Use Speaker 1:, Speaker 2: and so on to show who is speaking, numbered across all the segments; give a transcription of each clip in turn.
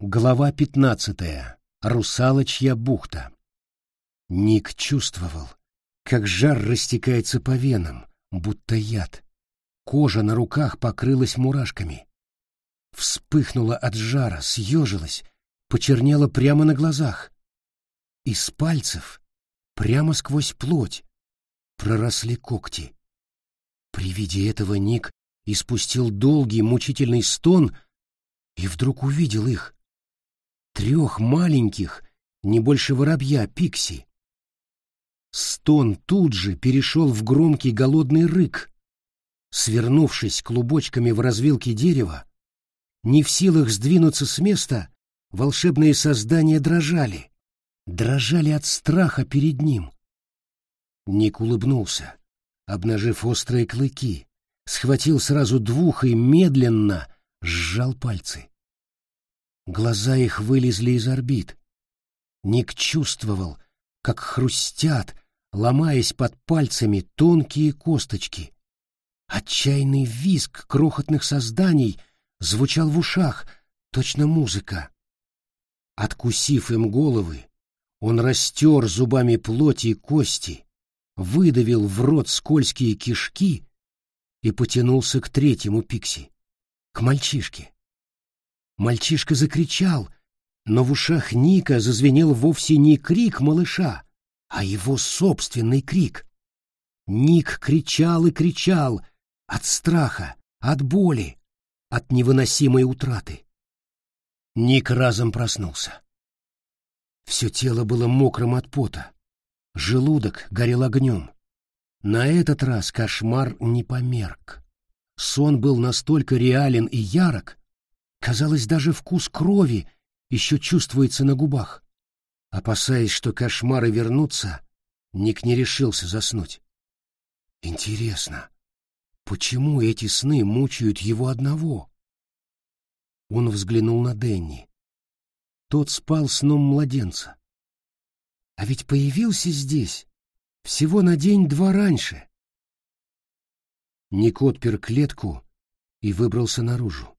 Speaker 1: Глава пятнадцатая. Русалочья бухта. Ник чувствовал, как жар растекается по венам, будто яд. Кожа на руках покрылась мурашками. Вспыхнула от жара, съежилась, почернела прямо на глазах. Из пальцев, прямо сквозь плоть, проросли когти. При виде этого Ник испустил долгий мучительный стон и вдруг увидел их трех маленьких, не больше воробья, пикси. Стон тут же перешел в громкий голодный рык. Свернувшись клубочками в развилке дерева, не в силах сдвинуться с места, волшебные создания дрожали. Дрожали от страха перед ним. Ник улыбнулся, обнажив острые клыки, схватил сразу двух и медленно сжал пальцы. Глаза их вылезли из орбит. Ник чувствовал, как хрустят, ломаясь под пальцами тонкие косточки. Отчаянный визг крохотных созданий звучал в ушах, точно музыка. Откусив им головы, он растер зубами плоти и кости, выдавил в рот скользкие кишки и потянулся к третьему пикси, к мальчишке. Мальчишка закричал, но в ушах Ника зазвенел вовсе не крик малыша, а его собственный крик. Ник кричал и кричал от страха, от боли, от невыносимой утраты. Ник разом проснулся. Все тело было мокрым от пота, желудок горел огнем. На этот раз кошмар не померк. Сон был настолько реален и ярок, Казалось, даже вкус крови еще чувствуется на губах. Опасаясь, что кошмары вернутся, Ник не решился заснуть. Интересно, почему эти сны мучают его одного? Он взглянул на Денни. Тот спал сном младенца. А ведь появился здесь всего на день-два раньше. Ник отпер клетку и выбрался наружу.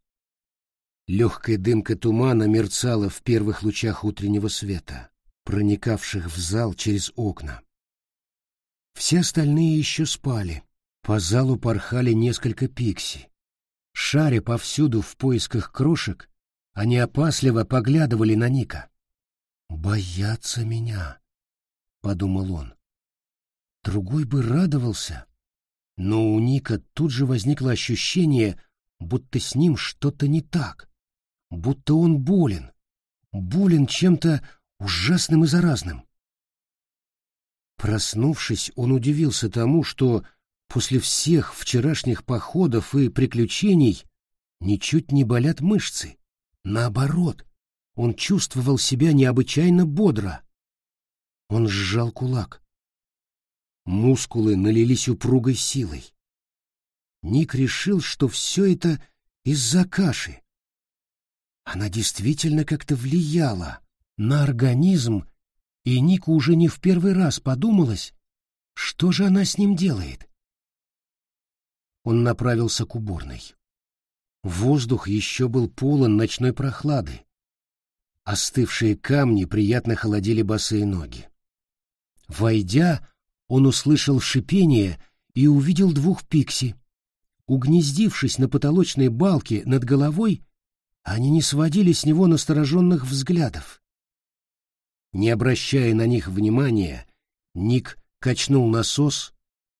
Speaker 1: Легкая дымка тумана мерцала в первых лучах утреннего света, проникавших в зал через окна. Все остальные еще спали. По залу порхали несколько пикси. Шаря повсюду в поисках крошек, они опасливо поглядывали на Ника. «Боятся меня», — подумал он. Другой бы радовался, но у Ника тут же возникло ощущение, будто с ним что-то не так будто он болен, болен чем-то ужасным и заразным. Проснувшись, он удивился тому, что после всех вчерашних походов и приключений ничуть не болят мышцы. Наоборот, он чувствовал себя необычайно бодро. Он сжал кулак. Мускулы налились упругой силой. Ник решил, что все это из-за каши. Она действительно как-то влияла на организм, и Нику уже не в первый раз подумалось, что же она с ним делает. Он направился к уборной. Воздух еще был полон ночной прохлады. Остывшие камни приятно холодили босые ноги. Войдя, он услышал шипение и увидел двух пикси. Угнездившись на потолочной балке над головой, они не сводили с него настороженных взглядов. Не обращая на них внимания, Ник качнул насос,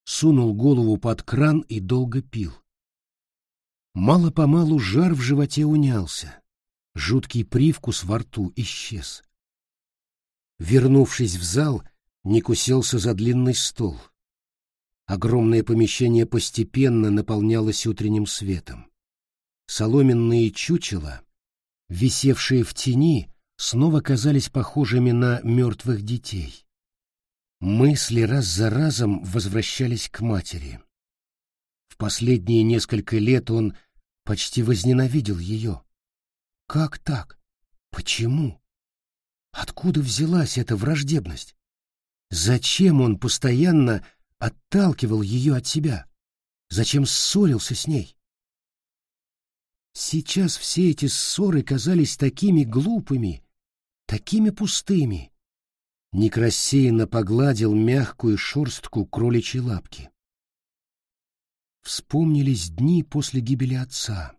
Speaker 1: сунул голову под кран и долго пил. Мало-помалу жар в животе унялся, жуткий привкус во рту исчез. Вернувшись в зал, Ник уселся за длинный стол. Огромное помещение постепенно наполнялось утренним светом. Соломенные чучела, висевшие в тени, снова казались похожими на мертвых детей. Мысли раз за разом возвращались к матери. В последние несколько лет он почти возненавидел ее. Как так? Почему? Откуда взялась эта враждебность? Зачем он постоянно отталкивал ее от себя? Зачем ссорился с ней? Сейчас все эти ссоры казались такими глупыми, такими пустыми. Ник рассеянно погладил мягкую шерстку кроличьей лапки. Вспомнились дни после гибели отца.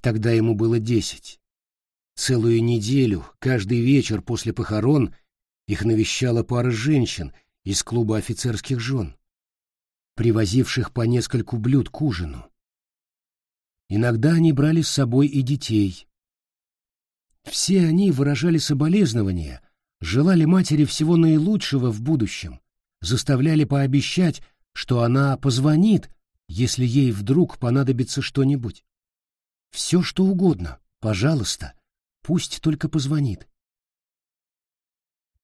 Speaker 1: Тогда ему было десять. Целую неделю, каждый вечер после похорон, их навещала пара женщин из клуба офицерских жен, привозивших по нескольку блюд к ужину. Иногда они брали с собой и детей. Все они выражали соболезнования, желали матери всего наилучшего в будущем, заставляли пообещать, что она позвонит, если ей вдруг понадобится что-нибудь. Все, что угодно, пожалуйста, пусть только позвонит.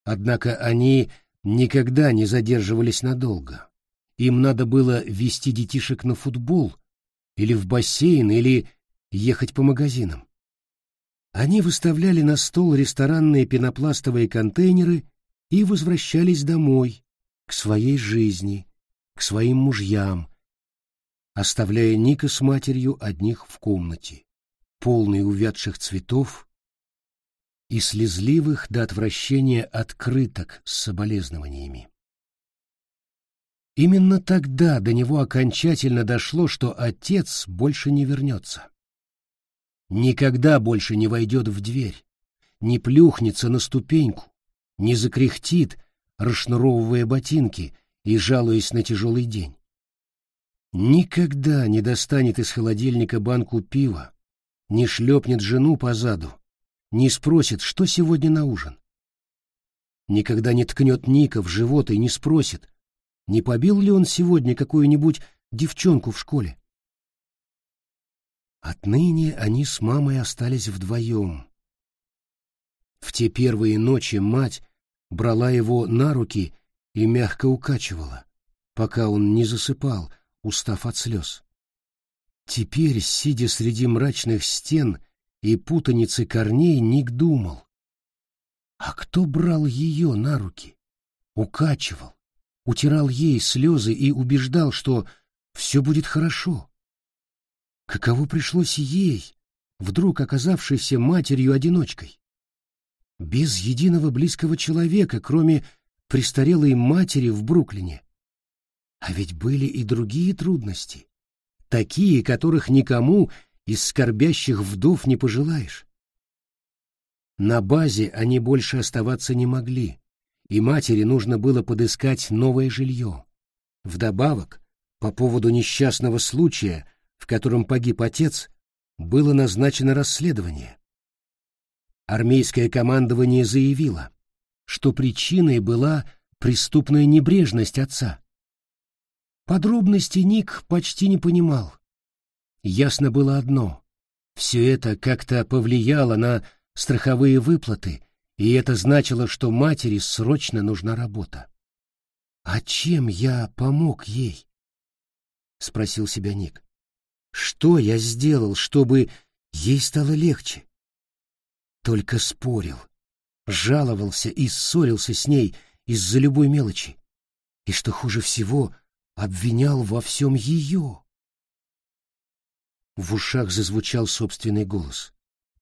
Speaker 1: Однако они никогда не задерживались надолго. Им надо было вести детишек на футбол, или в бассейн, или ехать по магазинам. Они выставляли на стол ресторанные пенопластовые контейнеры и возвращались домой, к своей жизни, к своим мужьям, оставляя Ника с матерью одних в комнате, полной увядших цветов и слезливых до отвращения открыток с соболезнованиями. Именно тогда до него окончательно дошло, что отец больше не вернется. Никогда больше не войдет в дверь, не плюхнется на ступеньку, не закряхтит, расшнуровывая ботинки и жалуясь на тяжелый день. Никогда не достанет из холодильника банку пива, не шлепнет жену по заду, не спросит, что сегодня на ужин. Никогда не ткнет Ника в живот и не спросит, не побил ли он сегодня какую-нибудь девчонку в школе. Отныне они с мамой остались вдвоем. В те первые ночи мать брала его на руки и мягко укачивала, пока он не засыпал, устав от слез. Теперь, сидя среди мрачных стен и путаницы корней, Ник думал. А кто брал ее на руки? Укачивал, утирал ей слезы и убеждал, что все будет хорошо. Каково пришлось ей, вдруг оказавшейся матерью-одиночкой? Без единого близкого человека, кроме престарелой матери в Бруклине. А ведь были и другие трудности, такие, которых никому из скорбящих вдов не пожелаешь. На базе они больше оставаться не могли и матери нужно было подыскать новое жилье. Вдобавок, по поводу несчастного случая, в котором погиб отец, было назначено расследование. Армейское командование заявило, что причиной была преступная небрежность отца. Подробности Ник почти не понимал. Ясно было одно — все это как-то повлияло на страховые выплаты и это значило, что матери срочно нужна работа. «А чем я помог ей?» — спросил себя Ник. «Что я сделал, чтобы ей стало легче?» Только спорил, жаловался и ссорился с ней из-за любой мелочи. И, что хуже всего, обвинял во всем ее. В ушах зазвучал собственный голос.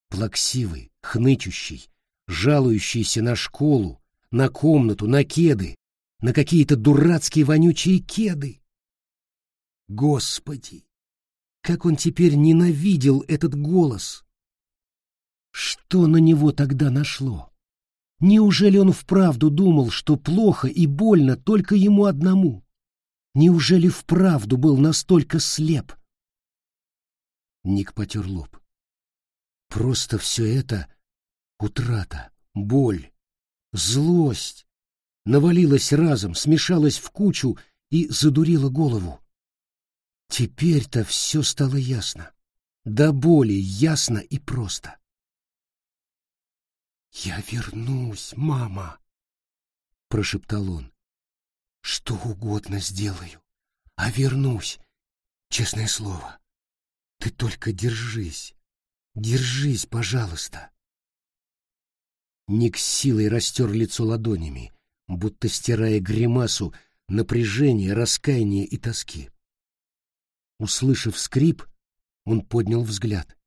Speaker 1: Плаксивый, хнычущий, жалующийся на школу, на комнату, на кеды, на какие-то дурацкие вонючие кеды. Господи, как он теперь ненавидел этот голос! Что на него тогда нашло? Неужели он вправду думал, что плохо и больно только ему одному? Неужели вправду был настолько слеп? Ник потер лоб. Просто все это Утрата, боль, злость навалилась разом, смешалась в кучу и задурила голову. Теперь-то все стало ясно. До боли ясно и просто. «Я вернусь, мама!» — прошептал он. «Что угодно сделаю, а вернусь, честное слово. Ты только держись, держись, пожалуйста!» Ник силой растер лицо ладонями, будто стирая гримасу напряжения, раскаяния и тоски. Услышав скрип, Он поднял взгляд.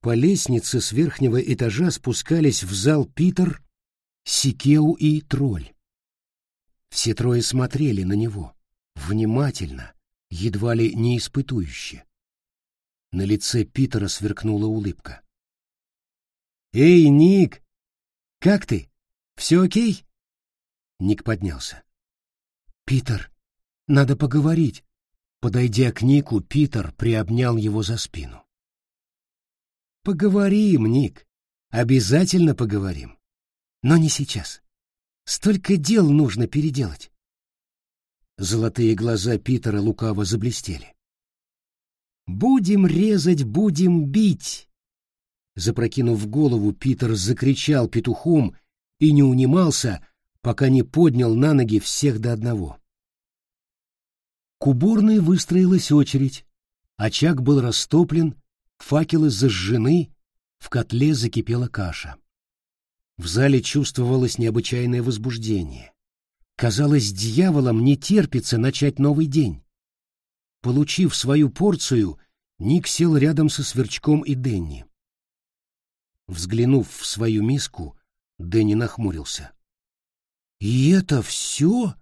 Speaker 1: По лестнице с верхнего этажа спускались в зал Питер, Сикеу и Тролль. Все трое смотрели на него, внимательно, едва ли не испытующе. На лице Питера сверкнула улыбка. «Эй, Ник! Как ты? Все окей?» Ник поднялся. «Питер, надо поговорить». Подойдя к Нику, Питер приобнял его за спину. «Поговорим, Ник. Обязательно поговорим. Но не сейчас. Столько дел нужно переделать». Золотые глаза Питера лукаво заблестели. «Будем резать, будем бить!» Запрокинув голову, Питер закричал петухом и не унимался, пока не поднял на ноги всех до одного. К уборной выстроилась очередь. Очаг был растоплен, факелы зажжены, в котле закипела каша. В зале чувствовалось необычайное возбуждение. Казалось, дьяволам не терпится начать новый день. Получив свою порцию, Ник сел рядом со Сверчком и Денни. Взглянув в свою миску, Дэнни нахмурился. «И это все?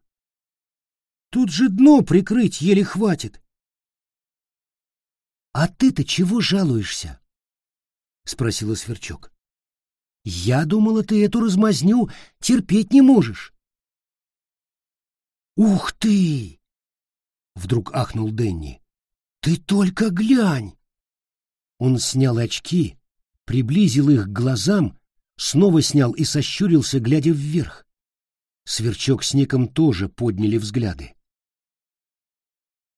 Speaker 1: Тут же дно прикрыть еле хватит!» «А ты-то чего жалуешься?» — спросила Сверчок. «Я думала, ты эту размазню терпеть не можешь». «Ух ты!» — вдруг ахнул Дэнни. «Ты только глянь!» Он снял очки, приблизил их к глазам, снова снял и сощурился, глядя вверх. Сверчок с Ником тоже подняли взгляды.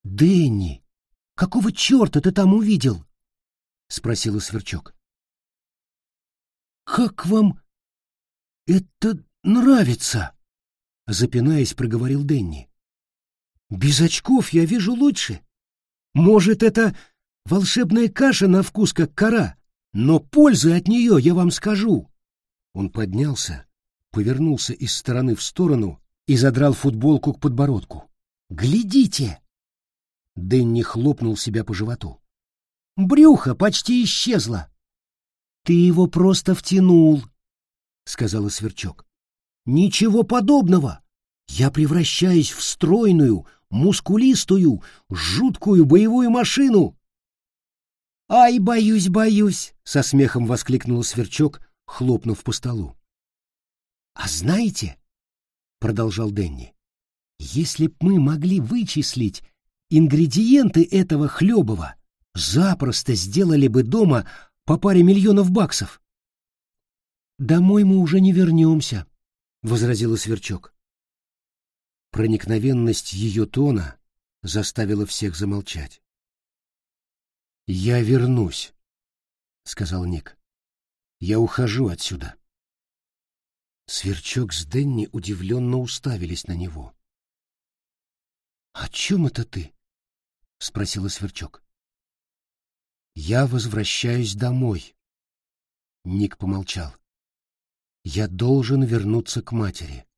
Speaker 1: «Дэнни, какого черта ты там увидел?» — спросила Сверчок. «Как вам это нравится?» — запинаясь, проговорил Дэнни. «Без очков я вижу лучше. Может, это волшебная каша на вкус, как кора, но пользы от нее я вам скажу». Он поднялся, повернулся из стороны в сторону и задрал футболку к подбородку. «Глядите!» Дэнни хлопнул себя по животу. «Брюхо почти исчезло!» «Ты его просто втянул», — сказала Сверчок. «Ничего подобного! Я превращаюсь в стройную, мускулистую, жуткую боевую машину!» «Ай, боюсь, боюсь!» — со смехом воскликнул Сверчок, хлопнув по столу. «А знаете, — продолжал Денни, — если б мы могли вычислить ингредиенты этого хлебова, запросто сделали бы дома по паре миллионов баксов. «Домой мы уже не вернемся», — возразила Сверчок. Проникновенность ее тона заставила всех замолчать. «Я вернусь», — сказал Ник. «Я ухожу отсюда». Сверчок с Денни удивленно уставились на него. «О чем это ты?» — спросила Сверчок. «Я возвращаюсь домой». Ник помолчал. «Я должен вернуться к матери.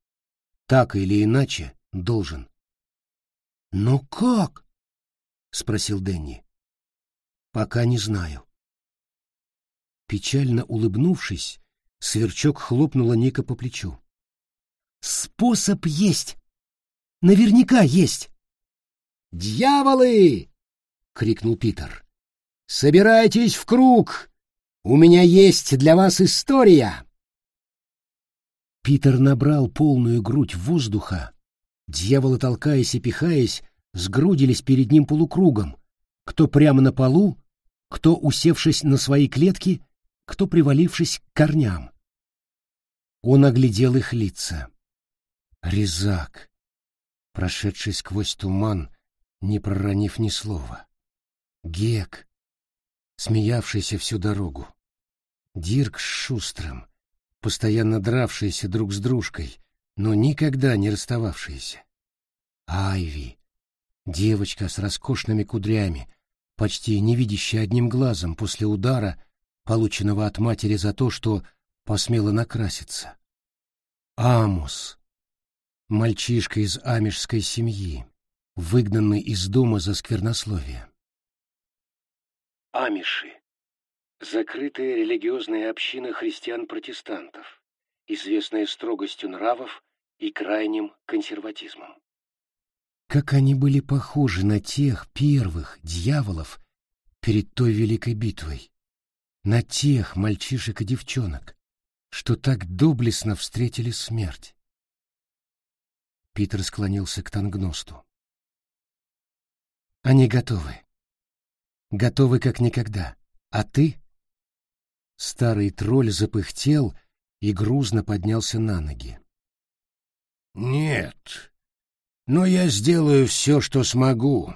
Speaker 1: Так или иначе, должен». «Но как?» — спросил Дэнни. «Пока не знаю». Печально улыбнувшись, Сверчок хлопнула Ника по плечу. «Способ есть! Наверняка есть!» «Дьяволы!» — крикнул Питер. «Собирайтесь в круг! У меня есть для вас история!» Питер набрал полную грудь воздуха. Дьяволы, толкаясь и пихаясь, сгрудились перед ним полукругом, кто прямо на полу, кто усевшись на свои клетки, кто привалившись к корням. Он оглядел их лица. Резак, прошедший сквозь туман, не проронив ни слова. Гек, смеявшийся всю дорогу. Дирк с Шустрым, постоянно дравшиеся друг с дружкой, но никогда не расстававшиеся. Айви, девочка с роскошными кудрями, почти не одним глазом после удара, полученного от матери за то, что посмела накраситься. Амус, мальчишка из амишской семьи, выгнанный из дома за сквернословие. Амиши. Закрытая религиозная община христиан-протестантов, известная строгостью нравов и крайним консерватизмом. Как они были похожи на тех первых дьяволов перед той великой битвой, на тех мальчишек и девчонок, что так доблестно встретили смерть. Питер склонился к Тангносту. Они готовы. Готовы как никогда. А ты? Старый тролль запыхтел и грузно поднялся на ноги. Нет, но я сделаю все, что смогу.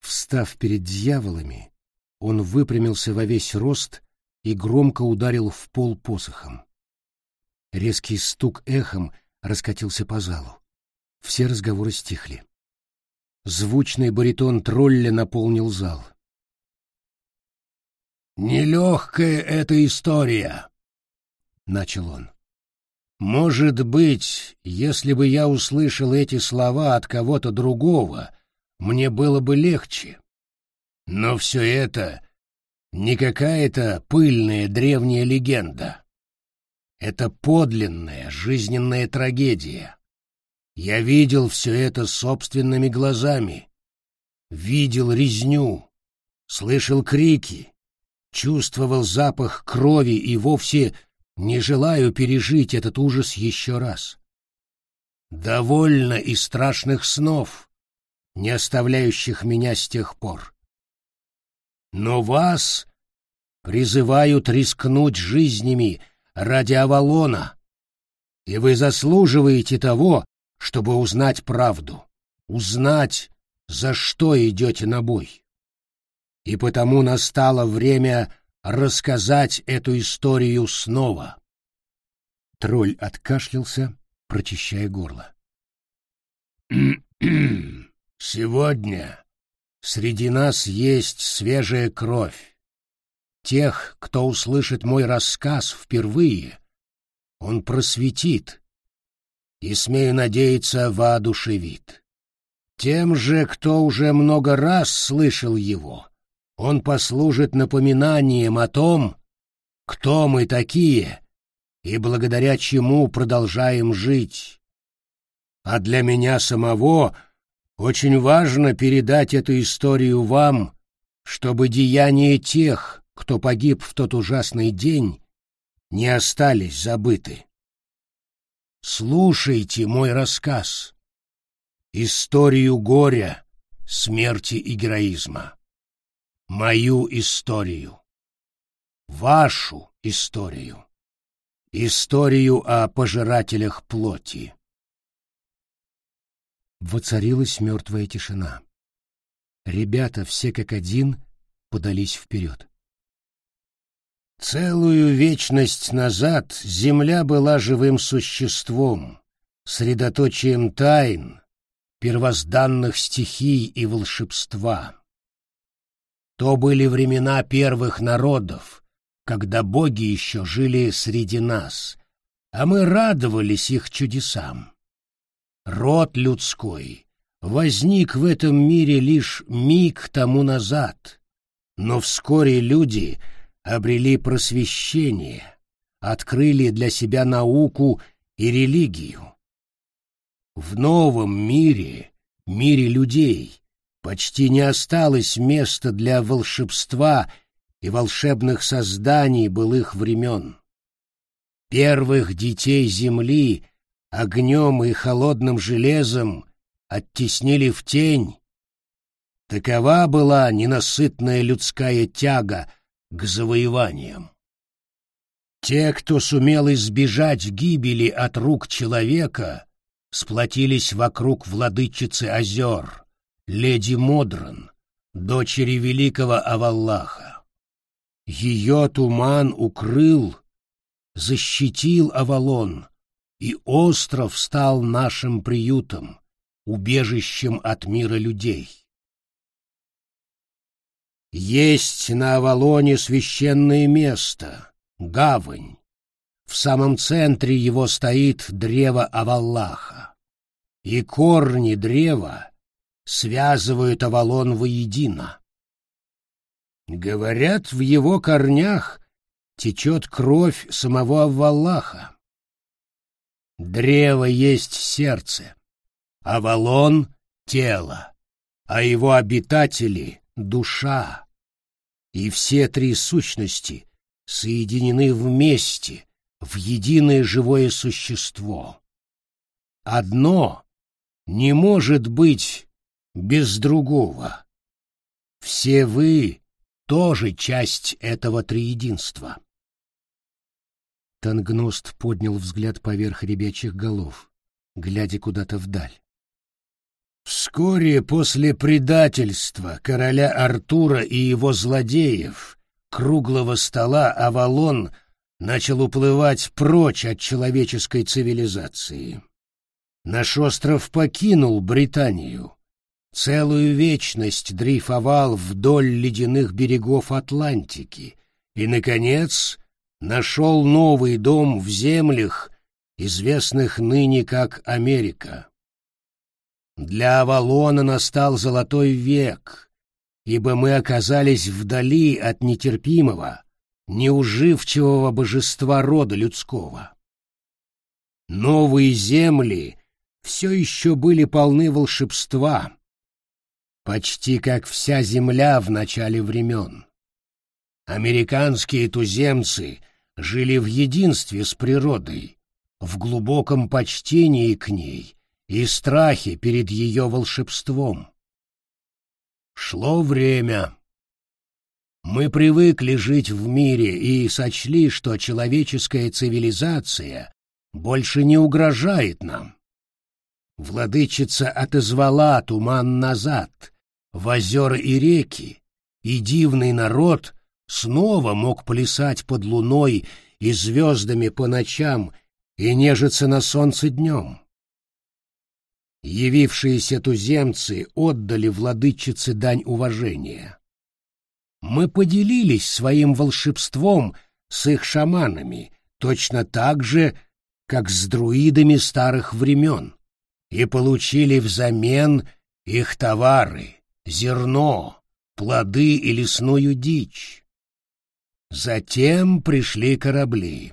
Speaker 1: Встав перед дьяволами, он выпрямился во весь рост и громко ударил в пол посохом. Резкий стук эхом раскатился по залу. Все разговоры стихли. Звучный баритон тролля наполнил зал. «Нелегкая эта история», — начал он. «Может быть, если бы я услышал эти слова от кого-то другого, мне было бы легче. Но все это не какая-то пыльная древняя легенда. Это подлинная жизненная трагедия. Я видел все это собственными глазами. Видел резню, слышал крики, чувствовал запах крови и вовсе не желаю пережить этот ужас еще раз. Довольно и страшных снов, не оставляющих меня с тех пор. Но вас призывают рискнуть жизнями ради Авалона, и вы заслуживаете того, чтобы узнать правду, узнать, за что идете на бой. И потому настало время рассказать эту историю снова. Тролль откашлялся, прочищая горло. «Сегодня среди нас есть свежая кровь. Тех, кто услышит мой рассказ впервые, он просветит и, смею надеяться, воодушевит. Тем же, кто уже много раз слышал его, он послужит напоминанием о том, кто мы такие и благодаря чему продолжаем жить. А для меня самого очень важно передать эту историю вам, чтобы деяния тех, кто погиб в тот ужасный день, не остались забыты. Слушайте мой рассказ. Историю горя, смерти и героизма. Мою историю. Вашу историю. Историю о пожирателях плоти. Воцарилась мертвая тишина. Ребята все как один подались вперед. Целую вечность назад Земля была живым существом, средоточием тайн, первозданных стихий и волшебства. То были времена первых народов, когда боги еще жили среди нас, а мы радовались их чудесам. Род людской возник в этом мире лишь миг тому назад, но вскоре люди — обрели просвещение, открыли для себя науку и религию. В новом мире, мире людей, почти не осталось места для волшебства и волшебных созданий былых времен. Первых детей Земли огнем и холодным железом оттеснили в тень. Такова была ненасытная людская тяга — к завоеваниям. Те, кто сумел избежать гибели от рук человека, сплотились вокруг владычицы озер, леди Модран, дочери великого Аваллаха. Ее туман укрыл, защитил Авалон, и остров стал нашим приютом, убежищем от мира людей. Есть на Авалоне священное место, гавань. В самом центре его стоит древо Аваллаха. И корни древа связывают Авалон воедино. Говорят, в его корнях течет кровь самого Аввалаха. Древо есть сердце, Авалон — тело, а его обитатели — душа. И все три сущности соединены вместе в единое живое существо. Одно не может быть без другого. Все вы тоже часть этого триединства. Тангност поднял взгляд поверх ребячих голов, глядя куда-то вдаль. Вскоре после предательства короля Артура и его злодеев круглого стола Авалон начал уплывать прочь от человеческой цивилизации. Наш остров покинул Британию. Целую вечность дрейфовал вдоль ледяных берегов Атлантики и, наконец, нашел новый дом в землях, известных ныне как Америка. Для Авалона настал золотой век, ибо мы оказались вдали от нетерпимого, неуживчивого божества рода людского. Новые земли все еще были полны волшебства, почти как вся земля в начале времен. Американские туземцы жили в единстве с природой, в глубоком почтении к ней и страхе перед ее волшебством. Шло время. Мы привыкли жить в мире и сочли, что человеческая цивилизация больше не угрожает нам. Владычица отозвала туман назад, в озера и реки, и дивный народ снова мог плясать под луной и звездами по ночам и нежиться на солнце днем. Явившиеся туземцы отдали владычице дань уважения. Мы поделились своим волшебством с их шаманами, точно так же, как с друидами старых времен, и получили взамен их товары — зерно, плоды и лесную дичь. Затем пришли корабли.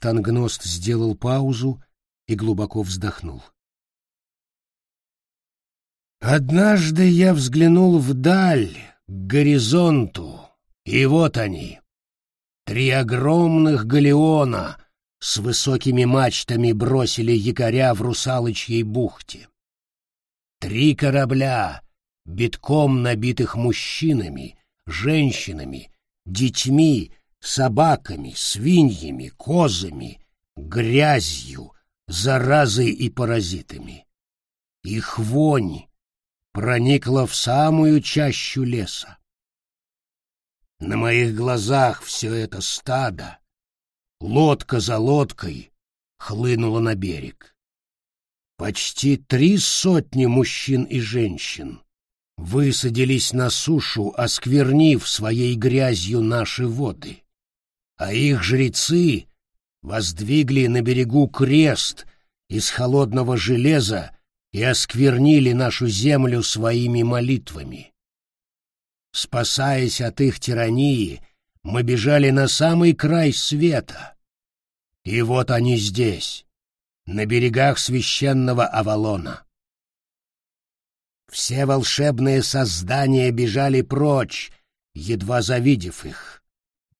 Speaker 1: Тангност сделал паузу и глубоко вздохнул. Однажды я взглянул вдаль, к горизонту, и вот они. Три огромных галеона с высокими мачтами бросили якоря в русалочьей бухте. Три корабля, битком набитых мужчинами, женщинами, детьми, собаками, свиньями, козами, грязью, заразой и паразитами. Их вонь проникла в самую чащу леса. На моих глазах все это стадо, лодка за лодкой, хлынуло на берег. Почти три сотни мужчин и женщин, высадились на сушу, осквернив своей грязью наши воды, а их жрецы воздвигли на берегу крест из холодного железа и осквернили нашу землю своими молитвами. Спасаясь от их тирании, мы бежали на самый край света. И вот они здесь, на берегах священного Авалона. Все волшебные создания бежали прочь, едва завидев их.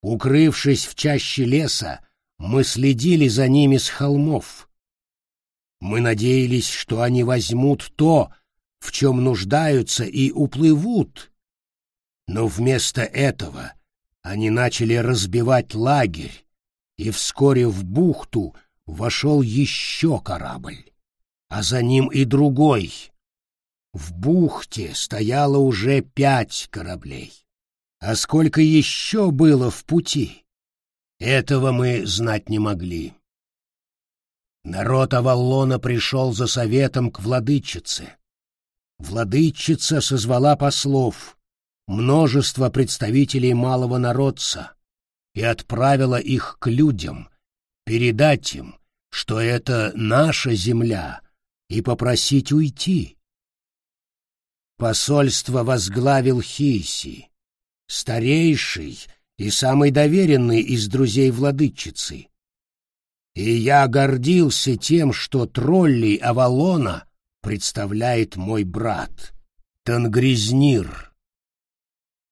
Speaker 1: Укрывшись в чаще леса, мы следили за ними с холмов. Мы надеялись, что они возьмут то, в чем нуждаются, и уплывут. Но вместо этого они начали разбивать лагерь, и вскоре в бухту вошел еще корабль, а за ним и другой — в бухте стояло уже пять кораблей. А сколько еще было в пути? Этого мы знать не могли. Народ Аваллона пришел за советом к владычице. Владычица созвала послов, множество представителей малого народца, и отправила их к людям, передать им, что это наша земля, и попросить уйти. Посольство возглавил Хиси, старейший и самый доверенный из друзей владычицы. И я гордился тем, что троллей Авалона представляет мой брат, Тангризнир.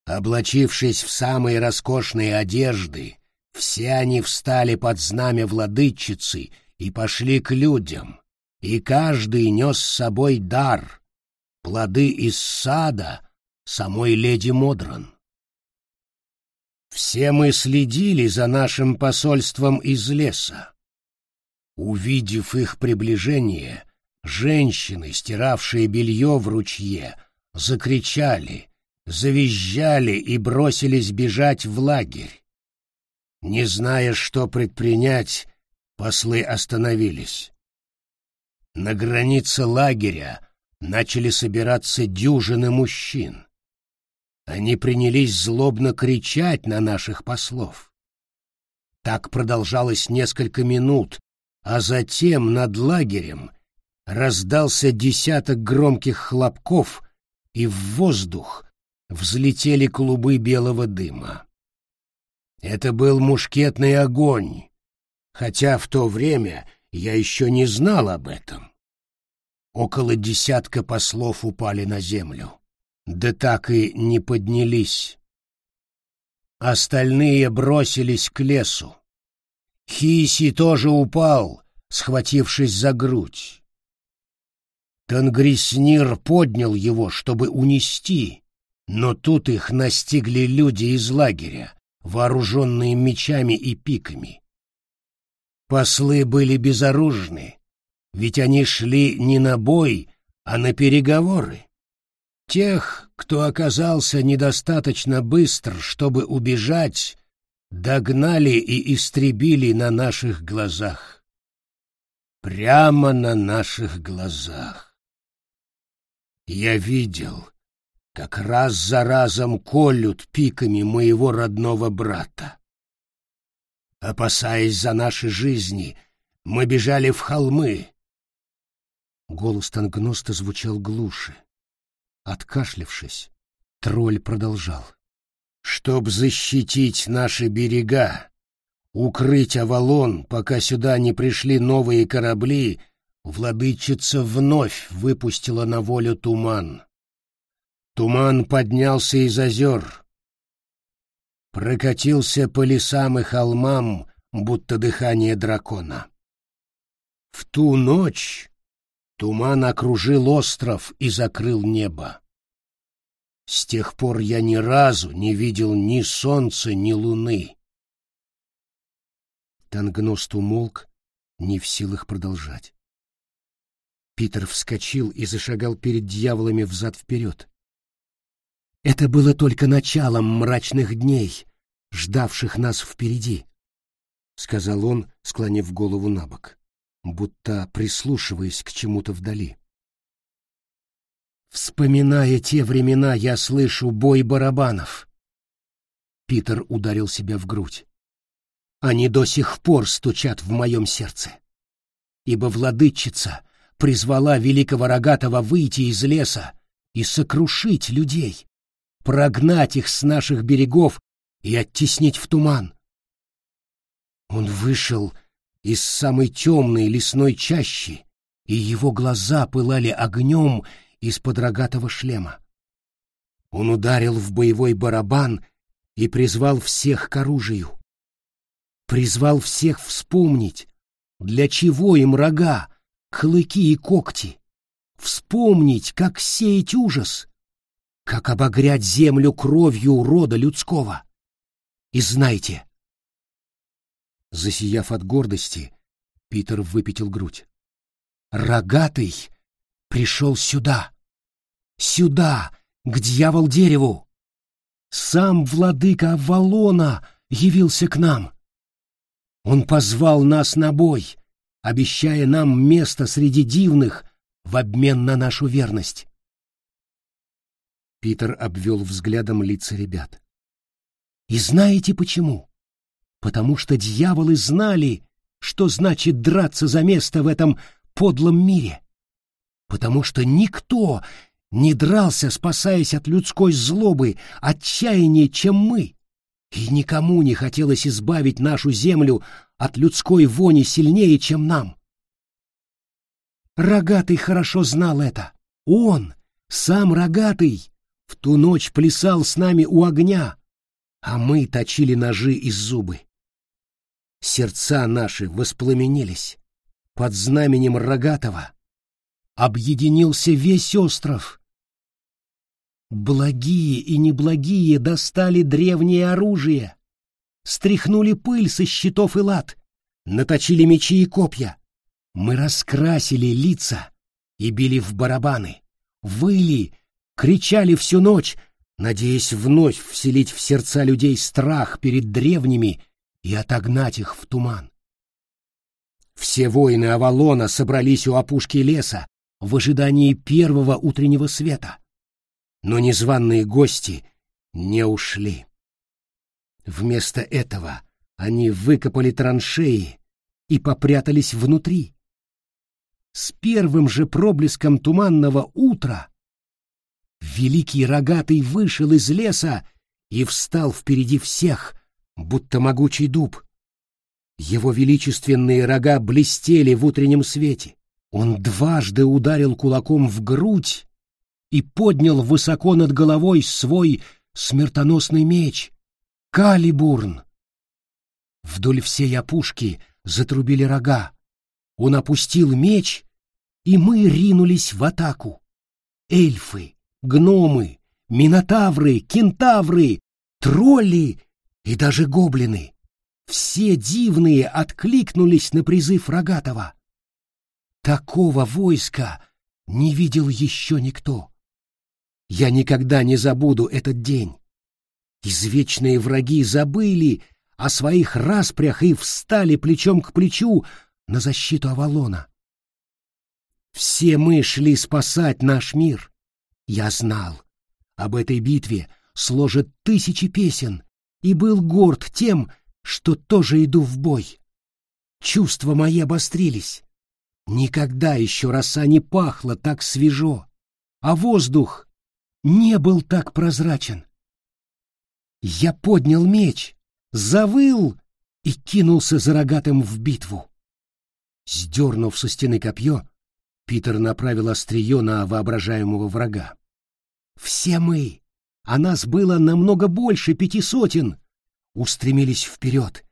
Speaker 1: Облачившись в самые роскошные одежды, все они встали под знамя владычицы и пошли к людям, и каждый нес с собой дар, плоды из сада самой леди Модран. Все мы следили за нашим посольством из леса. Увидев их приближение, женщины, стиравшие белье в ручье, закричали, завизжали и бросились бежать в лагерь. Не зная, что предпринять, послы остановились. На границе лагеря начали собираться дюжины мужчин. Они принялись злобно кричать на наших послов. Так продолжалось несколько минут, а затем над лагерем раздался десяток громких хлопков, и в воздух взлетели клубы белого дыма. Это был мушкетный огонь, хотя в то время я еще не знал об этом. Около десятка послов упали на землю, да так и не поднялись. Остальные бросились к лесу. Хиси тоже упал, схватившись за грудь. Тангриснир поднял его, чтобы унести, но тут их настигли люди из лагеря, вооруженные мечами и пиками. Послы были безоружны, ведь они шли не на бой, а на переговоры. Тех, кто оказался недостаточно быстр, чтобы убежать, догнали и истребили на наших глазах. Прямо на наших глазах. Я видел, как раз за разом колют пиками моего родного брата. Опасаясь за наши жизни, мы бежали в холмы. Голос Тангноста звучал глуше. Откашлившись, тролль продолжал. «Чтоб защитить наши берега, укрыть Авалон, пока сюда не пришли новые корабли, владычица вновь выпустила на волю туман. Туман поднялся из озер, прокатился по лесам и холмам, будто дыхание дракона. В ту ночь туман окружил остров и закрыл небо. С тех пор я ни разу не видел ни солнца, ни луны. Тангност умолк, не в силах продолжать. Питер вскочил и зашагал перед дьяволами взад-вперед. Это было только началом мрачных дней, ждавших нас впереди, — сказал он, склонив голову на бок, будто прислушиваясь к чему-то вдали. Вспоминая те времена, я слышу бой барабанов. Питер ударил себя в грудь. Они до сих пор стучат в моем сердце. Ибо владычица призвала великого рогатого выйти из леса и сокрушить людей, прогнать их с наших берегов и оттеснить в туман. Он вышел из самой темной лесной чащи, и его глаза пылали огнем из-под рогатого шлема. Он ударил в боевой барабан и призвал всех к оружию. Призвал всех вспомнить, для чего им рога, клыки и когти. Вспомнить, как сеять ужас, как обогрять землю кровью рода людского. И знайте, засияв от гордости, Питер выпятил грудь. Рогатый пришел сюда, сюда, к дьявол-дереву. Сам владыка Авалона явился к нам. Он позвал нас на бой, обещая нам место среди дивных в обмен на нашу верность. Питер обвел взглядом лица ребят. И знаете почему? Потому что дьяволы знали, что значит драться за место в этом подлом мире. Потому что никто не дрался, спасаясь от людской злобы, отчаяния, чем мы, и никому не хотелось избавить нашу землю от людской вони сильнее, чем нам. Рогатый хорошо знал это. Он, сам Рогатый, в ту ночь плясал с нами у огня, а мы точили ножи из зубы. Сердца наши воспламенились. Под знаменем Рогатого объединился весь остров. Благие и неблагие достали древнее оружие, стряхнули пыль со щитов и лад, наточили мечи и копья. Мы раскрасили лица и били в барабаны, выли, кричали всю ночь, надеясь вновь вселить в сердца людей страх перед древними и отогнать их в туман. Все воины Авалона собрались у опушки леса в ожидании первого утреннего света. Но незваные гости не ушли. Вместо этого они выкопали траншеи и попрятались внутри. С первым же проблеском туманного утра великий рогатый вышел из леса и встал впереди всех, будто могучий дуб. Его величественные рога блестели в утреннем свете. Он дважды ударил кулаком в грудь и поднял высоко над головой свой смертоносный меч — Калибурн. Вдоль всей опушки затрубили рога. Он опустил меч, и мы ринулись в атаку. Эльфы, гномы, минотавры, кентавры, тролли и даже гоблины. Все дивные откликнулись на призыв Рогатого. Такого войска не видел еще никто. Я никогда не забуду этот день. Извечные враги забыли о своих распрях и встали плечом к плечу на защиту Авалона. Все мы шли спасать наш мир. Я знал, об этой битве сложат тысячи песен, и был горд тем, что тоже иду в бой. Чувства мои обострились. Никогда еще роса не пахла так свежо, а воздух не был так прозрачен. Я поднял меч, завыл и кинулся за рогатым в битву. Сдернув со стены копье, Питер направил острие на воображаемого врага. Все мы, а нас было намного больше пяти сотен, устремились вперед.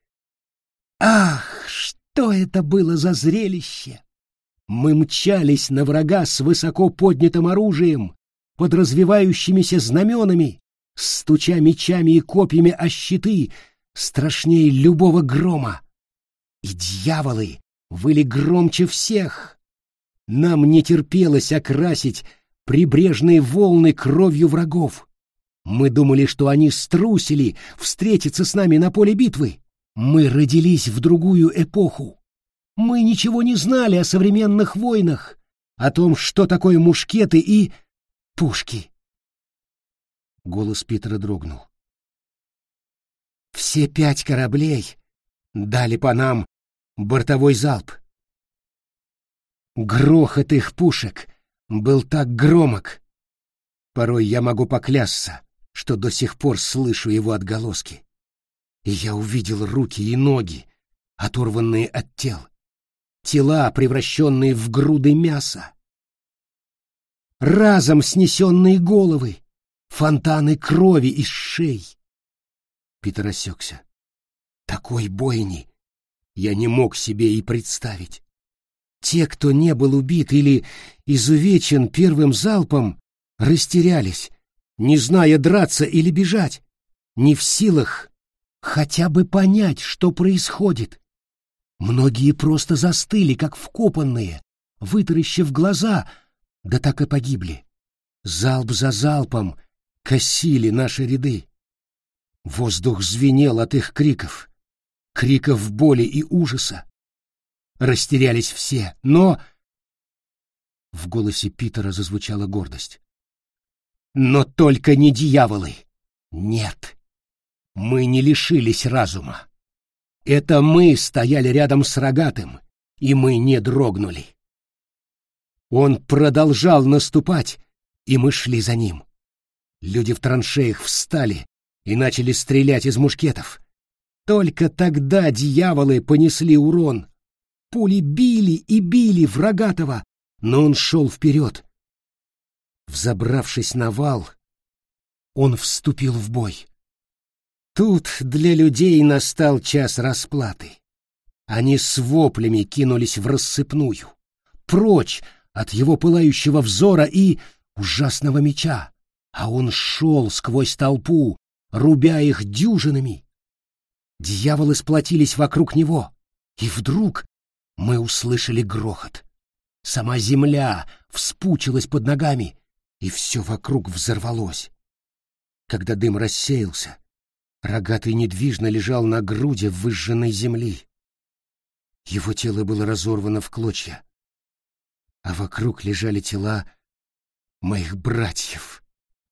Speaker 1: Ах, что это было за зрелище! Мы мчались на врага с высоко поднятым оружием, под развивающимися знаменами, стуча мечами и копьями о щиты, страшнее любого грома. И дьяволы выли громче всех. Нам не терпелось окрасить прибрежные волны кровью врагов. Мы думали, что они струсили встретиться с нами на поле битвы. Мы родились в другую эпоху. Мы ничего не знали о современных войнах, о том, что такое мушкеты и пушки. Голос Питера дрогнул. Все пять кораблей дали по нам бортовой залп. Грохот их пушек был так громок. Порой я могу поклясться, что до сих пор слышу его отголоски. И я увидел руки и ноги, оторванные от тел тела, превращенные в груды мяса. Разом снесенные головы, фонтаны крови из шей. Питер осекся. Такой бойни я не мог себе и представить. Те, кто не был убит или изувечен первым залпом, растерялись, не зная драться или бежать, не в силах хотя бы понять, что происходит. Многие просто застыли, как вкопанные, вытаращив глаза, да так и погибли. Залп за залпом косили наши ряды. Воздух звенел от их криков, криков боли и ужаса. Растерялись все, но... В голосе Питера зазвучала гордость. Но только не дьяволы. Нет, мы не лишились разума. Это мы стояли рядом с рогатым, и мы не дрогнули. Он продолжал наступать, и мы шли за ним. Люди в траншеях встали и начали стрелять из мушкетов. Только тогда дьяволы понесли урон. Пули били и били врагатого, но он шел вперед. Взобравшись на вал, он вступил в бой. Тут для людей настал час расплаты. Они с воплями кинулись в рассыпную, прочь от его пылающего взора и ужасного меча, а он шел сквозь толпу, рубя их дюжинами. Дьяволы сплотились вокруг него, и вдруг мы услышали грохот. Сама земля вспучилась под ногами, и все вокруг взорвалось. Когда дым рассеялся, рогатый недвижно лежал на груди выжженной земли. Его тело было разорвано в клочья, а вокруг лежали тела моих братьев.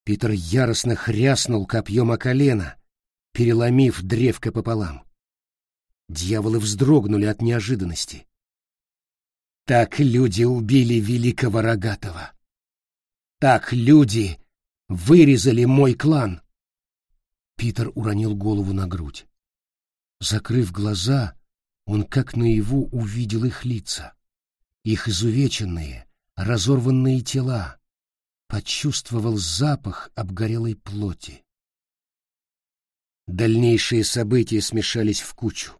Speaker 1: Питер яростно хряснул копьем о колено, переломив древко пополам. Дьяволы вздрогнули от неожиданности. Так люди убили великого рогатого. Так люди вырезали мой клан. Питер уронил голову на грудь. Закрыв глаза, он как наяву увидел их лица, их изувеченные, разорванные тела, почувствовал запах обгорелой плоти. Дальнейшие события смешались в кучу.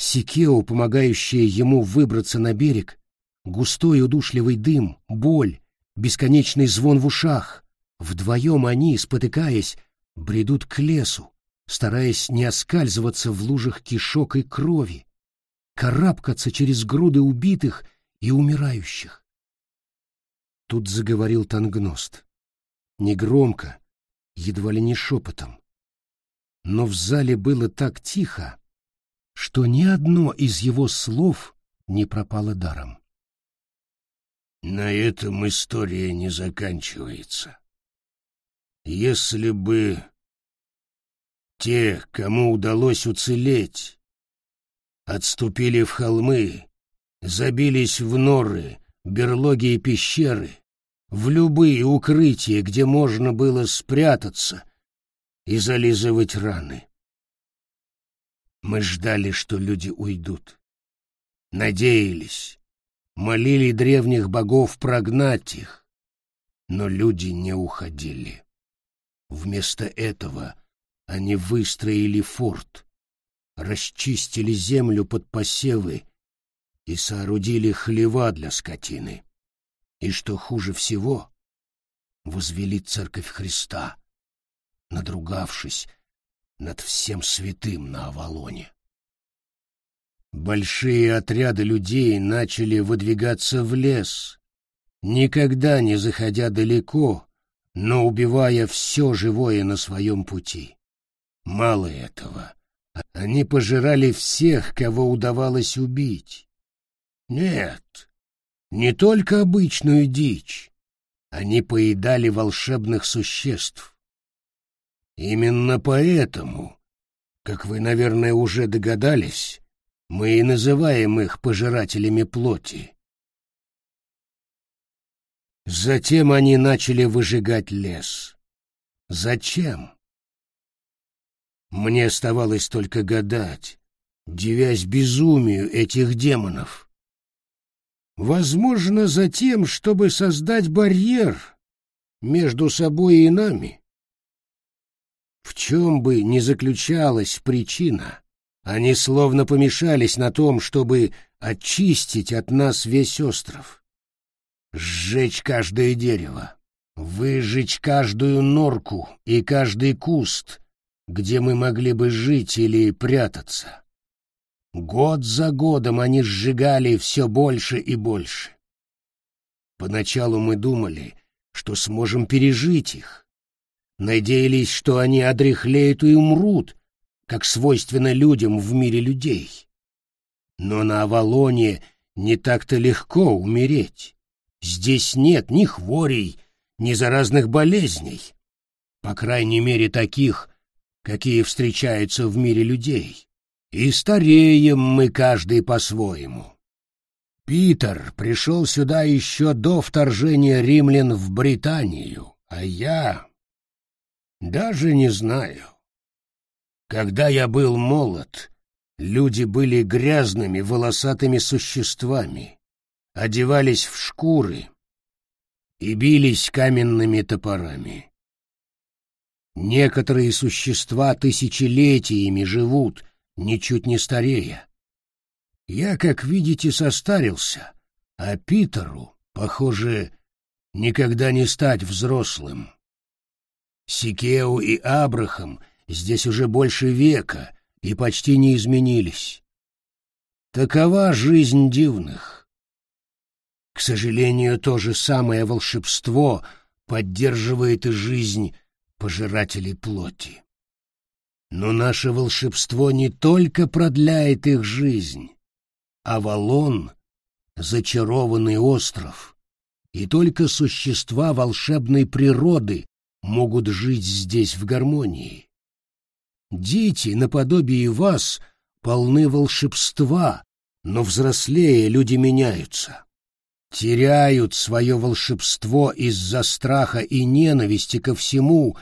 Speaker 1: Сикео, помогающая ему выбраться на берег, густой удушливый дым, боль, бесконечный звон в ушах. Вдвоем они, спотыкаясь, бредут к лесу, стараясь не оскальзываться в лужах кишок и крови, карабкаться через груды убитых и умирающих. Тут заговорил Тангност. Негромко, едва ли не шепотом. Но в зале было так тихо, что ни одно из его слов не пропало даром.
Speaker 2: На этом история не заканчивается. Если бы те, кому удалось уцелеть, отступили в холмы, забились в норы, берлоги и пещеры, в любые укрытия, где можно было спрятаться и зализывать раны. Мы ждали, что люди уйдут. Надеялись, молили древних богов прогнать их, но люди не уходили. Вместо этого они выстроили форт, расчистили землю под посевы и соорудили хлева для скотины. И что хуже всего, возвели церковь Христа, надругавшись над всем святым на Авалоне. Большие отряды людей начали выдвигаться в лес, никогда не заходя далеко, но убивая все живое на своем пути. Мало этого, они пожирали всех, кого удавалось убить. Нет, не только обычную дичь, они поедали волшебных существ. Именно поэтому, как вы, наверное, уже догадались, мы и называем их пожирателями плоти. Затем они начали выжигать лес. Зачем? Мне оставалось только гадать, девясь безумию этих демонов. Возможно, за тем, чтобы создать барьер между собой и нами. В чем бы ни заключалась причина, они словно помешались на том, чтобы очистить от нас весь остров. Сжечь каждое дерево, выжечь каждую норку и каждый куст, где мы могли бы жить или прятаться. Год за годом они сжигали все больше и больше. Поначалу мы думали, что сможем пережить их. Надеялись, что они одряхлеют и умрут, как свойственно людям в мире людей. Но на Авалоне не так-то легко умереть. Здесь нет ни хворей, ни заразных болезней. По крайней мере, таких, какие встречаются в мире людей. И стареем мы каждый по-своему. Питер пришел сюда еще до вторжения римлян в Британию, а я даже не знаю. Когда я был молод, люди были грязными волосатыми существами, одевались в шкуры и бились каменными топорами. Некоторые существа тысячелетиями живут, ничуть не старея. Я, как видите, состарился, а Питеру, похоже, никогда не стать взрослым. Сикеу и Абрахам здесь уже больше века и почти не изменились. Такова жизнь дивных. К сожалению, то же самое волшебство поддерживает и жизнь пожирателей плоти. Но наше волшебство не только продляет их жизнь, Авалон — зачарованный остров, и только существа волшебной природы могут жить здесь в гармонии. Дети, наподобие вас, полны волшебства, но взрослее люди меняются. Теряют свое волшебство из-за страха и ненависти ко всему,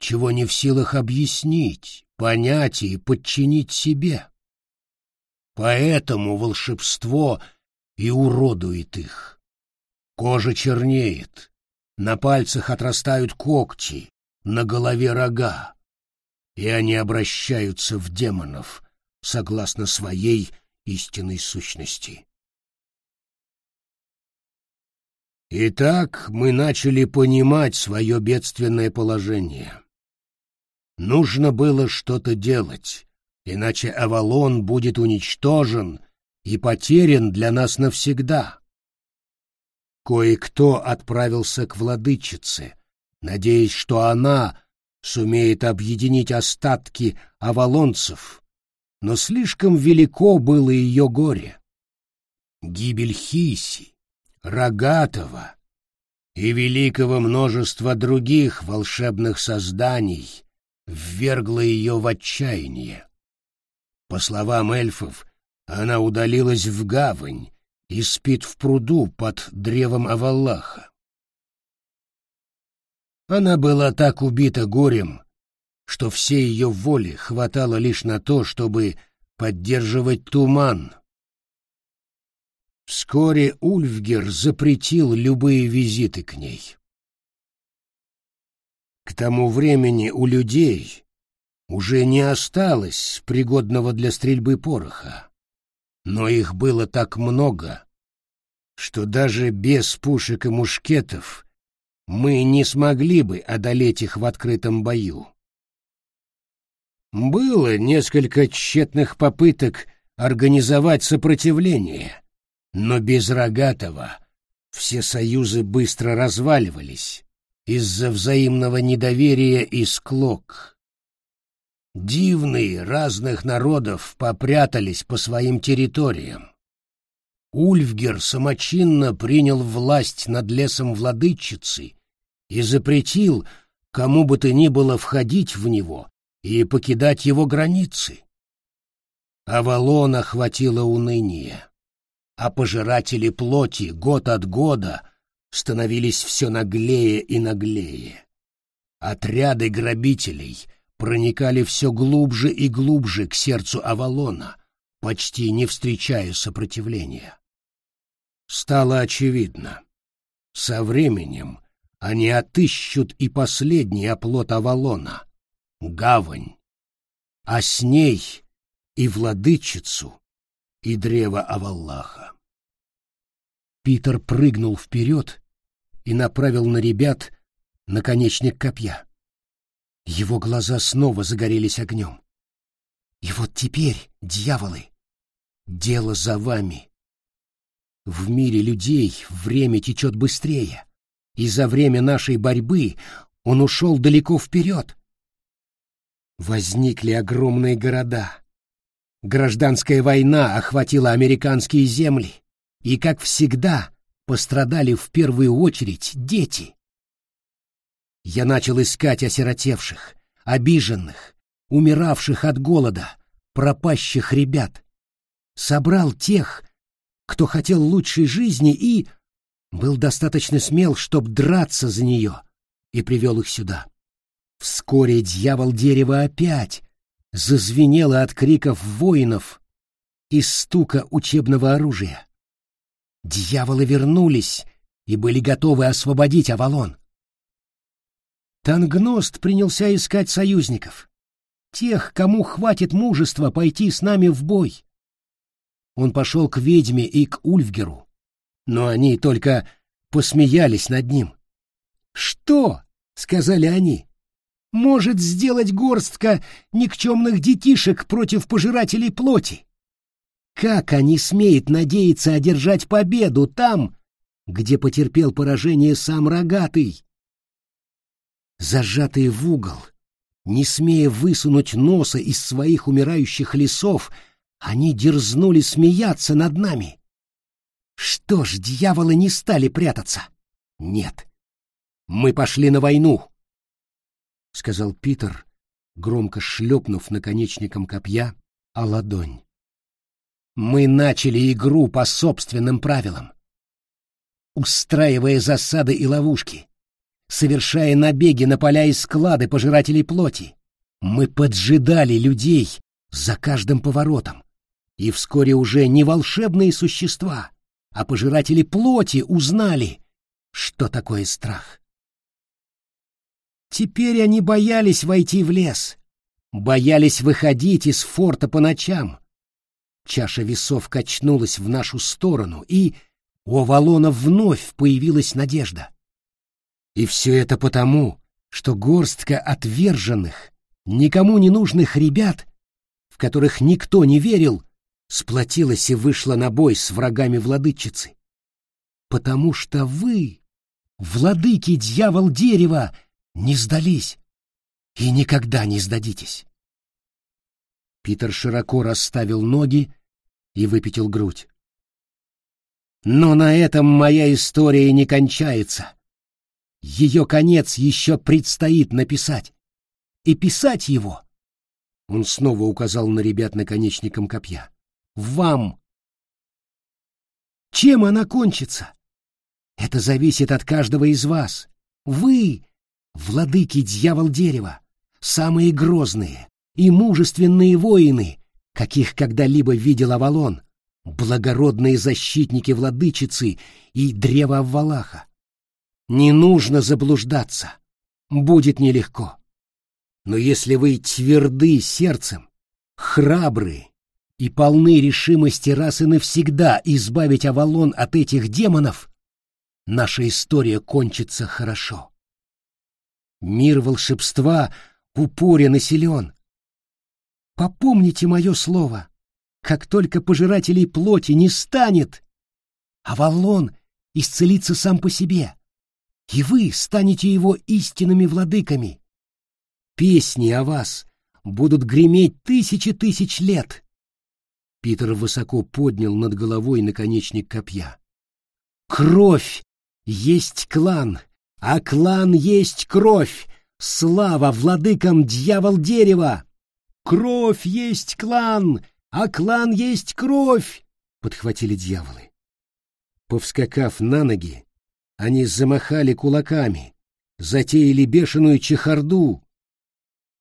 Speaker 2: чего не в силах объяснить, понять и подчинить себе. Поэтому волшебство и уродует их. Кожа чернеет, на пальцах отрастают когти, на голове рога, и они обращаются в демонов, согласно своей истинной сущности. Итак, мы начали понимать свое бедственное положение. Нужно было что-то делать, иначе Авалон будет уничтожен и потерян для нас навсегда. Кое-кто отправился к владычице, надеясь, что она сумеет объединить остатки авалонцев, но слишком велико было ее горе. Гибель Хиси, Рогатого и великого множества других волшебных созданий ввергла ее в отчаяние. По словам эльфов, она удалилась в гавань и спит в пруду под древом Аваллаха. Она была так убита горем, что всей ее воли хватало лишь на то, чтобы поддерживать туман. Вскоре Ульфгер запретил любые визиты к ней. К тому времени у людей уже не осталось пригодного для стрельбы пороха. Но их было так много, что даже без пушек и мушкетов мы не смогли бы одолеть их в открытом бою. Было несколько тщетных попыток организовать сопротивление, но без Рогатого все союзы быстро разваливались из-за взаимного недоверия и склок. Дивные разных народов попрятались по своим территориям. Ульфгер самочинно принял власть над лесом владычицы и запретил кому бы то ни было входить в него и покидать его границы. Авалон охватило уныние, а пожиратели плоти год от года становились все наглее и наглее. Отряды грабителей — проникали все глубже и глубже к сердцу Авалона, почти не встречая сопротивления. Стало очевидно. Со временем они отыщут и последний оплот Авалона — гавань, а с ней и владычицу, и древо Аваллаха. Питер прыгнул вперед и направил на ребят наконечник копья. Его глаза снова загорелись огнем. И вот теперь, дьяволы, дело за вами. В мире людей время течет быстрее, и за время нашей борьбы он ушел далеко вперед. Возникли огромные города. Гражданская война охватила американские земли, и, как всегда, пострадали в первую очередь дети. Я начал искать осиротевших, обиженных, умиравших от голода, пропащих ребят. Собрал тех,
Speaker 1: кто хотел лучшей жизни и был достаточно смел, чтобы драться за нее, и привел их сюда. Вскоре дьявол дерева опять зазвенело от криков воинов и стука учебного оружия. Дьяволы вернулись и были готовы освободить Авалон. Тангност принялся искать союзников, тех, кому хватит мужества пойти с нами в бой. Он пошел к ведьме и к Ульфгеру, но они только посмеялись над ним. «Что?» — сказали они может сделать горстка никчемных детишек против пожирателей плоти? Как они смеют надеяться одержать победу там, где потерпел поражение сам рогатый? Зажатые в угол, не смея высунуть носа из своих умирающих лесов, они дерзнули смеяться над нами. Что ж, дьяволы не стали прятаться? Нет. Мы пошли на войну. — сказал Питер, громко шлепнув наконечником копья о ладонь. «Мы начали игру по собственным правилам, устраивая засады и ловушки, совершая набеги на поля и склады пожирателей плоти. Мы поджидали людей за каждым поворотом, и вскоре уже не волшебные существа, а пожиратели плоти узнали, что такое страх. Теперь они боялись войти в лес, боялись выходить из форта по ночам. Чаша весов качнулась в нашу сторону, и у Авалона вновь появилась надежда. И все это потому, что горстка отверженных, никому не нужных ребят, в которых никто не верил, сплотилась и вышла на бой с врагами владычицы. Потому что вы, владыки дьявол дерева, не сдались и никогда не сдадитесь. Питер широко расставил ноги и выпятил грудь. Но на этом моя история не кончается. Ее конец еще предстоит написать. И писать его, он снова указал на ребят наконечником копья, вам. Чем она кончится? Это зависит от каждого из вас. Вы владыки дьявол дерева, самые грозные и мужественные воины, каких когда-либо видел Авалон, благородные защитники владычицы и древа Аввалаха. Не нужно заблуждаться, будет нелегко. Но если вы тверды сердцем, храбры и полны решимости раз и навсегда избавить Авалон от этих демонов, наша история кончится хорошо. Мир волшебства упорен и силен. Попомните мое слово. Как только пожирателей плоти не станет, Авалон исцелится сам по себе, и вы станете его истинными владыками. Песни о вас будут греметь тысячи тысяч лет. Питер высоко поднял над головой наконечник копья. Кровь есть клан, а клан есть кровь! Слава владыкам дьявол дерева! Кровь есть клан, а клан есть кровь! Подхватили дьяволы. Повскакав на ноги, они замахали кулаками, затеяли бешеную чехарду.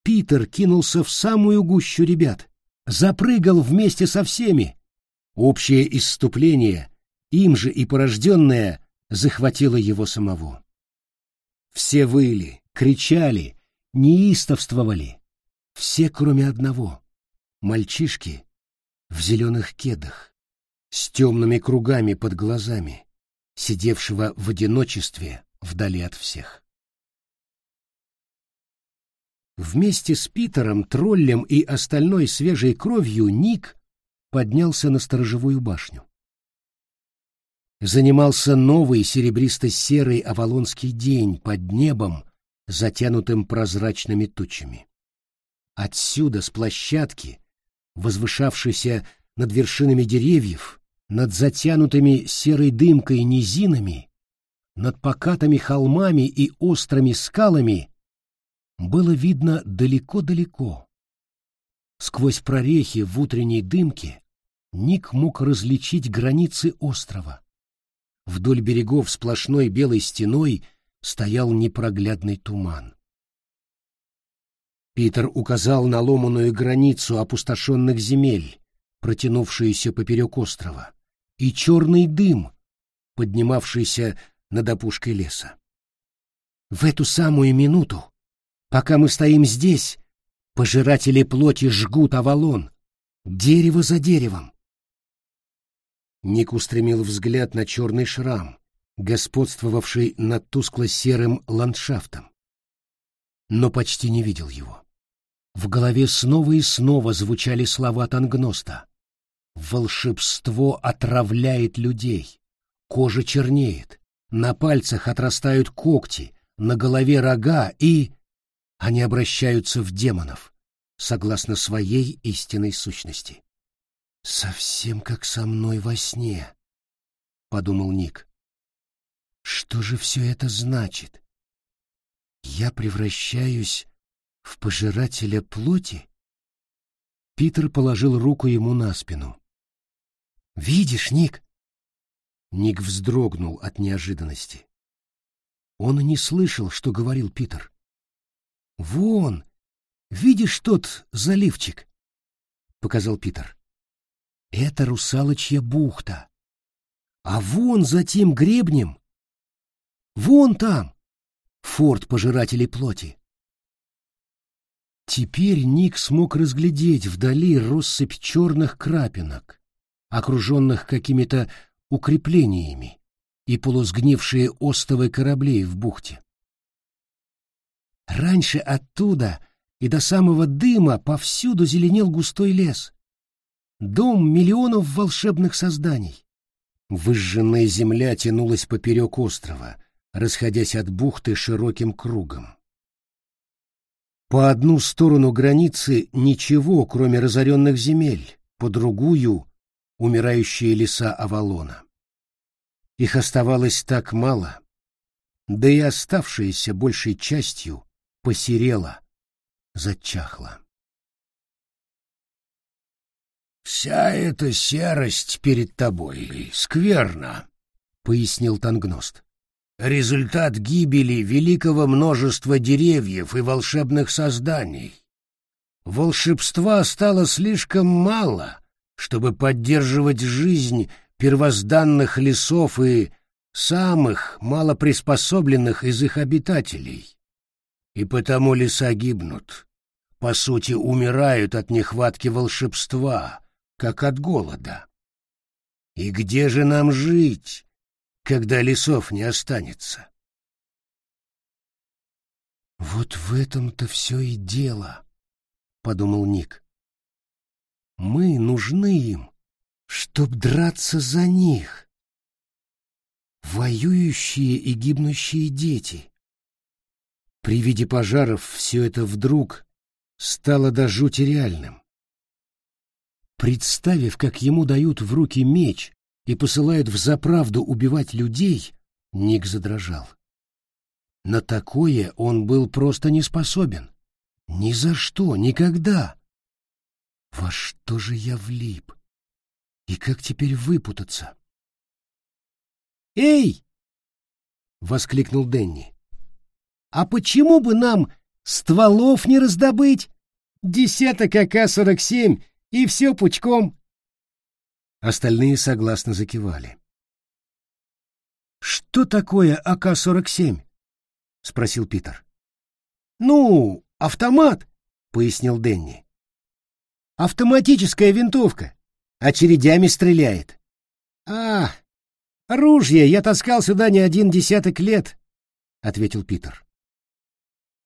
Speaker 1: Питер кинулся в самую гущу ребят, запрыгал вместе со всеми. Общее исступление, им же и порожденное, захватило его самого. Все выли, кричали, неистовствовали. Все, кроме одного. Мальчишки в зеленых кедах, с темными кругами под глазами, сидевшего в одиночестве вдали от всех. Вместе с Питером, троллем и остальной свежей кровью Ник поднялся на сторожевую башню занимался новый серебристо-серый авалонский день под небом, затянутым прозрачными тучами. Отсюда, с площадки, возвышавшейся над вершинами деревьев, над затянутыми серой дымкой низинами, над покатыми холмами и острыми скалами, было видно далеко-далеко. Сквозь прорехи в утренней дымке Ник мог различить границы острова. Вдоль берегов сплошной белой стеной стоял непроглядный туман. Питер указал на ломаную границу опустошенных земель, протянувшуюся поперек острова, и черный дым, поднимавшийся над опушкой леса. В эту самую минуту, пока мы стоим здесь, пожиратели плоти жгут Авалон, дерево за деревом. Ник устремил взгляд на черный шрам, господствовавший над тускло-серым ландшафтом, но почти не видел его. В голове снова и снова звучали слова Тангноста. «Волшебство отравляет людей, кожа чернеет, на пальцах отрастают когти, на голове рога, и они обращаются в демонов, согласно своей истинной сущности». «Совсем как со мной во сне», — подумал Ник. «Что же все это значит? Я превращаюсь в пожирателя плоти? Питер положил руку ему на спину. Видишь, Ник? Ник вздрогнул от неожиданности. Он не слышал, что говорил Питер. Вон, видишь тот заливчик? показал Питер. Это русалочья бухта. А вон за тем гребнем, вон там, форт пожирателей плоти. Теперь Ник смог разглядеть вдали россыпь черных крапинок, окруженных какими-то укреплениями, и полусгнившие остовы кораблей в бухте. Раньше оттуда и до самого дыма повсюду зеленел густой лес. Дом миллионов волшебных созданий. Выжженная земля тянулась поперек острова, расходясь от бухты широким кругом. По одну сторону границы ничего, кроме разоренных земель, по другую — умирающие леса Авалона. Их оставалось так мало, да и оставшаяся большей частью посерела, зачахла.
Speaker 2: «Вся эта серость перед тобой скверна», — пояснил Тангност результат гибели великого множества деревьев и волшебных созданий. Волшебства стало слишком мало, чтобы поддерживать жизнь первозданных лесов и самых малоприспособленных из их обитателей. И потому леса гибнут, по сути умирают от нехватки волшебства, как от голода. И где же нам жить, когда лесов не останется.
Speaker 1: «Вот в этом-то все и дело», — подумал Ник. «Мы нужны им, чтоб драться за них. Воюющие и гибнущие дети». При виде пожаров все это вдруг стало до жути реальным. Представив, как ему дают в руки меч, и посылают в заправду убивать людей, Ник задрожал. На такое он был просто не способен. Ни за что, никогда. Во что же я влип? И как теперь выпутаться? «Эй!» — воскликнул Денни. «А почему бы нам стволов не раздобыть? Десяток АК-47 и все пучком!» Остальные согласно закивали. «Что такое АК-47?» — спросил Питер. «Ну, автомат», — пояснил Денни. «Автоматическая винтовка. Очередями стреляет». «А, ружья я таскал сюда не один десяток лет», — ответил Питер.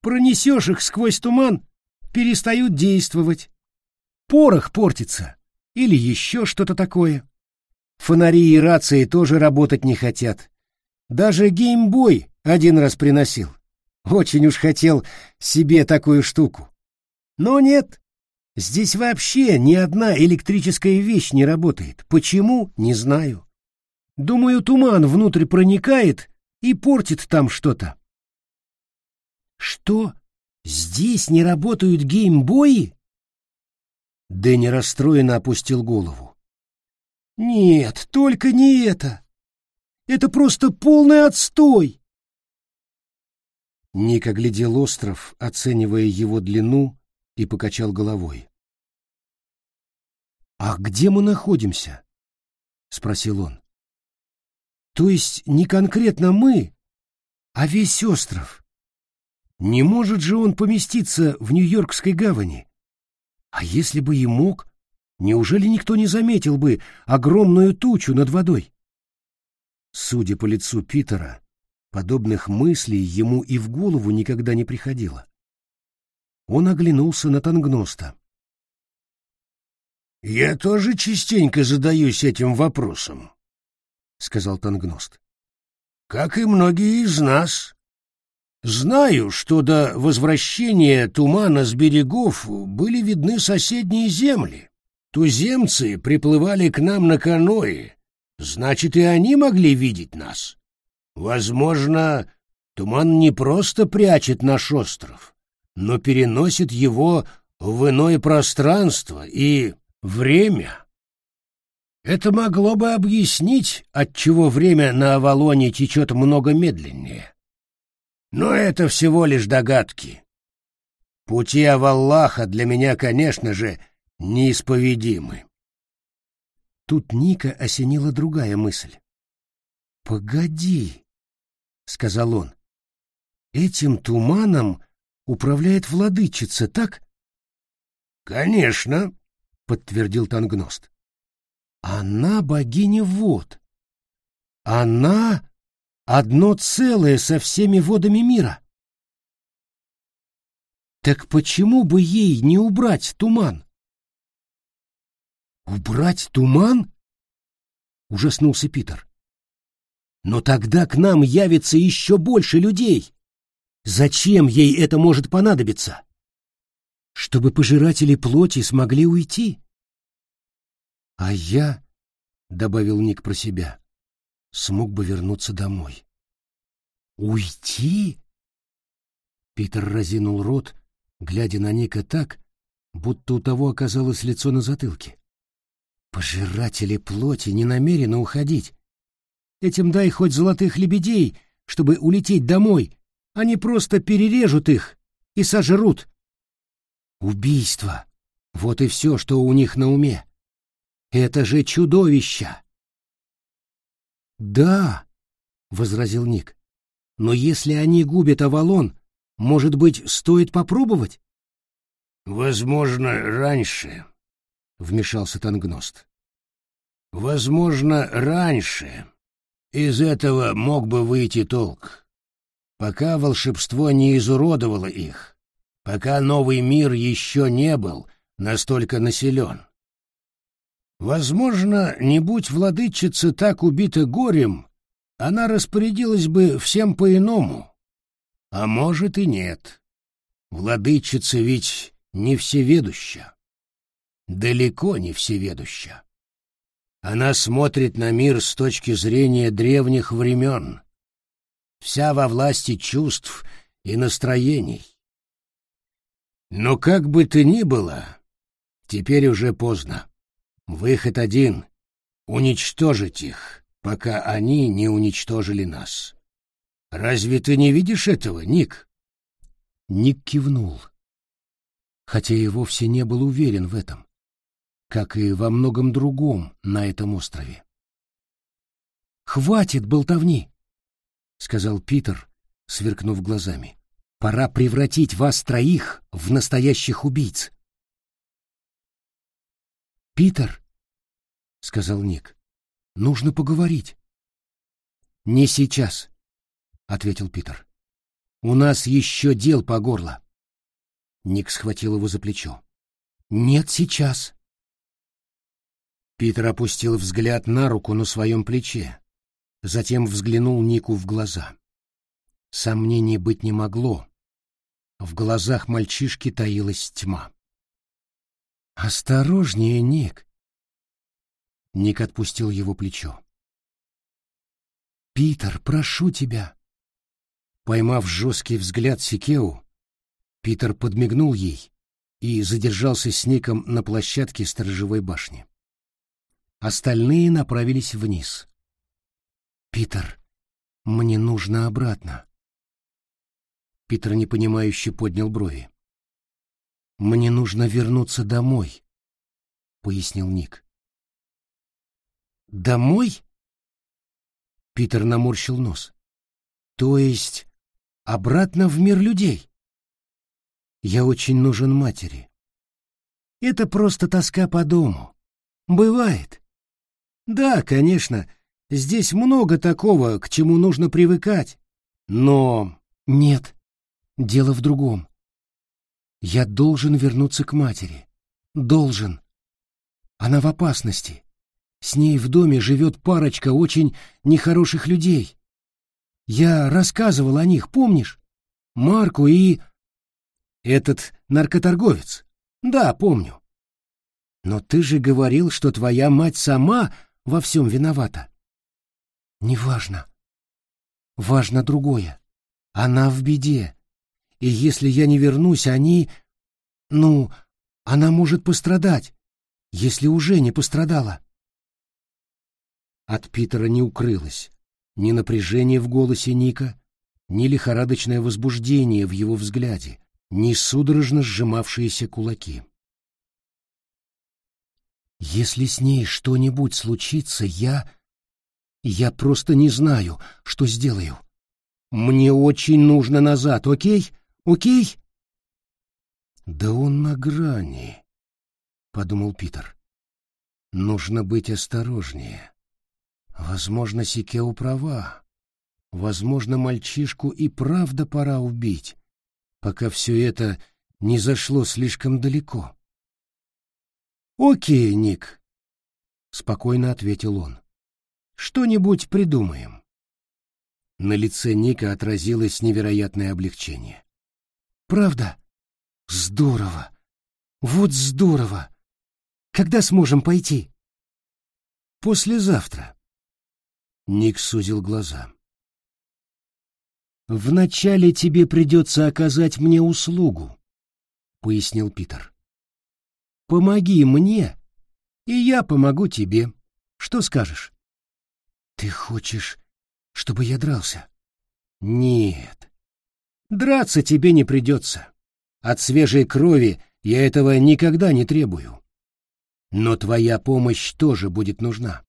Speaker 1: «Пронесешь их сквозь туман, перестают действовать. Порох портится или еще что-то такое. Фонари и рации тоже работать не хотят. Даже геймбой один раз приносил. Очень уж хотел себе такую штуку. Но нет, здесь вообще ни одна электрическая вещь не работает. Почему, не знаю. Думаю, туман внутрь проникает и портит там что-то. Что? Здесь не работают геймбои? Дэнни расстроенно опустил голову. Нет, только не это. Это просто полный отстой. Ник оглядел остров, оценивая его длину, и покачал головой. «А где мы находимся?» — спросил он. «То есть не конкретно мы, а весь остров. Не может же он поместиться в Нью-Йоркской гавани? А если бы и мог, неужели никто не заметил бы огромную тучу над водой?» Судя по лицу Питера, подобных мыслей ему и в голову никогда не приходило. Он оглянулся на Тангноста.
Speaker 2: «Я тоже частенько задаюсь этим вопросом», — сказал Тангност. «Как и многие из нас. Знаю, что до возвращения тумана с берегов были видны соседние земли. Туземцы приплывали к нам на каное, значит, и они могли видеть нас. Возможно, туман не просто прячет наш остров, но переносит его в иное пространство и время. Это могло бы объяснить, отчего время на Авалоне течет много медленнее. Но это всего лишь догадки. Пути Аваллаха для меня, конечно же, неисповедимы.
Speaker 1: Тут Ника осенила другая мысль. «Погоди», — сказал он, — «этим туманом управляет владычица, так?
Speaker 2: Конечно,
Speaker 1: подтвердил Тангност. Она богиня вод. Она одно целое со всеми водами мира. Так почему бы ей не убрать туман? Убрать туман? Ужаснулся Питер. Но тогда к нам явится еще больше людей. Зачем ей это может понадобиться? Чтобы пожиратели плоти смогли уйти. А я, — добавил Ник про себя, — смог бы вернуться домой. Уйти? Питер разинул рот, глядя на Ника так, будто у того оказалось лицо на затылке. Пожиратели плоти не намерены уходить. Этим дай хоть золотых лебедей, чтобы улететь домой, они просто перережут их и сожрут. Убийство. Вот и все, что у них на уме. Это же чудовища. Да, возразил Ник. Но если они губят Авалон, может быть, стоит попробовать?
Speaker 2: Возможно, раньше, вмешался Тангност. Возможно, раньше. Из этого мог бы выйти толк пока волшебство не изуродовало их, пока новый мир еще не был настолько населен. Возможно, не будь владычица так убита горем, она распорядилась бы всем по-иному. А может и нет. Владычица ведь не всеведуща. Далеко не всеведуща. Она смотрит на мир с точки зрения древних времен, вся во власти чувств и настроений. Но как бы то ни было, теперь уже поздно. Выход один — уничтожить их, пока они не уничтожили нас. Разве ты не видишь этого, Ник?
Speaker 1: Ник кивнул, хотя и вовсе не был уверен в этом, как и во многом другом на этом острове. «Хватит болтовни!» — сказал Питер, сверкнув глазами. «Пора превратить вас троих в настоящих убийц». «Питер», — сказал Ник, — «нужно поговорить». «Не сейчас», — ответил Питер. «У нас еще дел по горло». Ник схватил его за плечо. «Нет, сейчас». Питер опустил взгляд на руку на своем плече, затем взглянул Нику в глаза. Сомнений быть не могло. В глазах мальчишки таилась тьма. «Осторожнее, Ник!» Ник отпустил его плечо. «Питер, прошу тебя!» Поймав жесткий взгляд Сикеу, Питер подмигнул ей и задержался с Ником на площадке сторожевой башни. Остальные направились вниз. «Питер, мне нужно обратно». Питер непонимающе поднял брови. «Мне нужно вернуться домой», — пояснил Ник. «Домой?» Питер наморщил нос. «То есть обратно в мир людей?» «Я очень нужен матери». «Это просто тоска по дому. Бывает. Да, конечно, здесь много такого, к чему нужно привыкать. Но нет, дело в другом. Я должен вернуться к матери. Должен. Она в опасности. С ней в доме живет парочка очень нехороших людей. Я рассказывал о них, помнишь? Марку и... Этот наркоторговец. Да, помню. Но ты же говорил, что твоя мать сама во всем виновата. Неважно. Важно другое. Она в беде. И если я не вернусь, они... Ну, она может пострадать, если уже не пострадала. От Питера не укрылось ни напряжение в голосе Ника, ни лихорадочное возбуждение в его взгляде, ни судорожно сжимавшиеся кулаки. Если с ней что-нибудь случится, я... Я просто не знаю, что сделаю. Мне очень нужно назад, окей? Окей? Да он на грани, — подумал Питер. Нужно быть осторожнее. Возможно, Сикеу права. Возможно, мальчишку и правда пора убить, пока все это не зашло слишком далеко. «Окей, Ник», — спокойно ответил он. «Что-нибудь придумаем». На лице Ника отразилось невероятное облегчение. «Правда? Здорово! Вот здорово! Когда сможем пойти?» «Послезавтра». Ник сузил глаза. «Вначале тебе придется оказать мне услугу», — пояснил Питер. Помоги мне, и я помогу тебе. Что скажешь? Ты хочешь, чтобы я дрался? Нет. Драться тебе не придется. От свежей крови я этого никогда не требую. Но твоя помощь тоже будет нужна.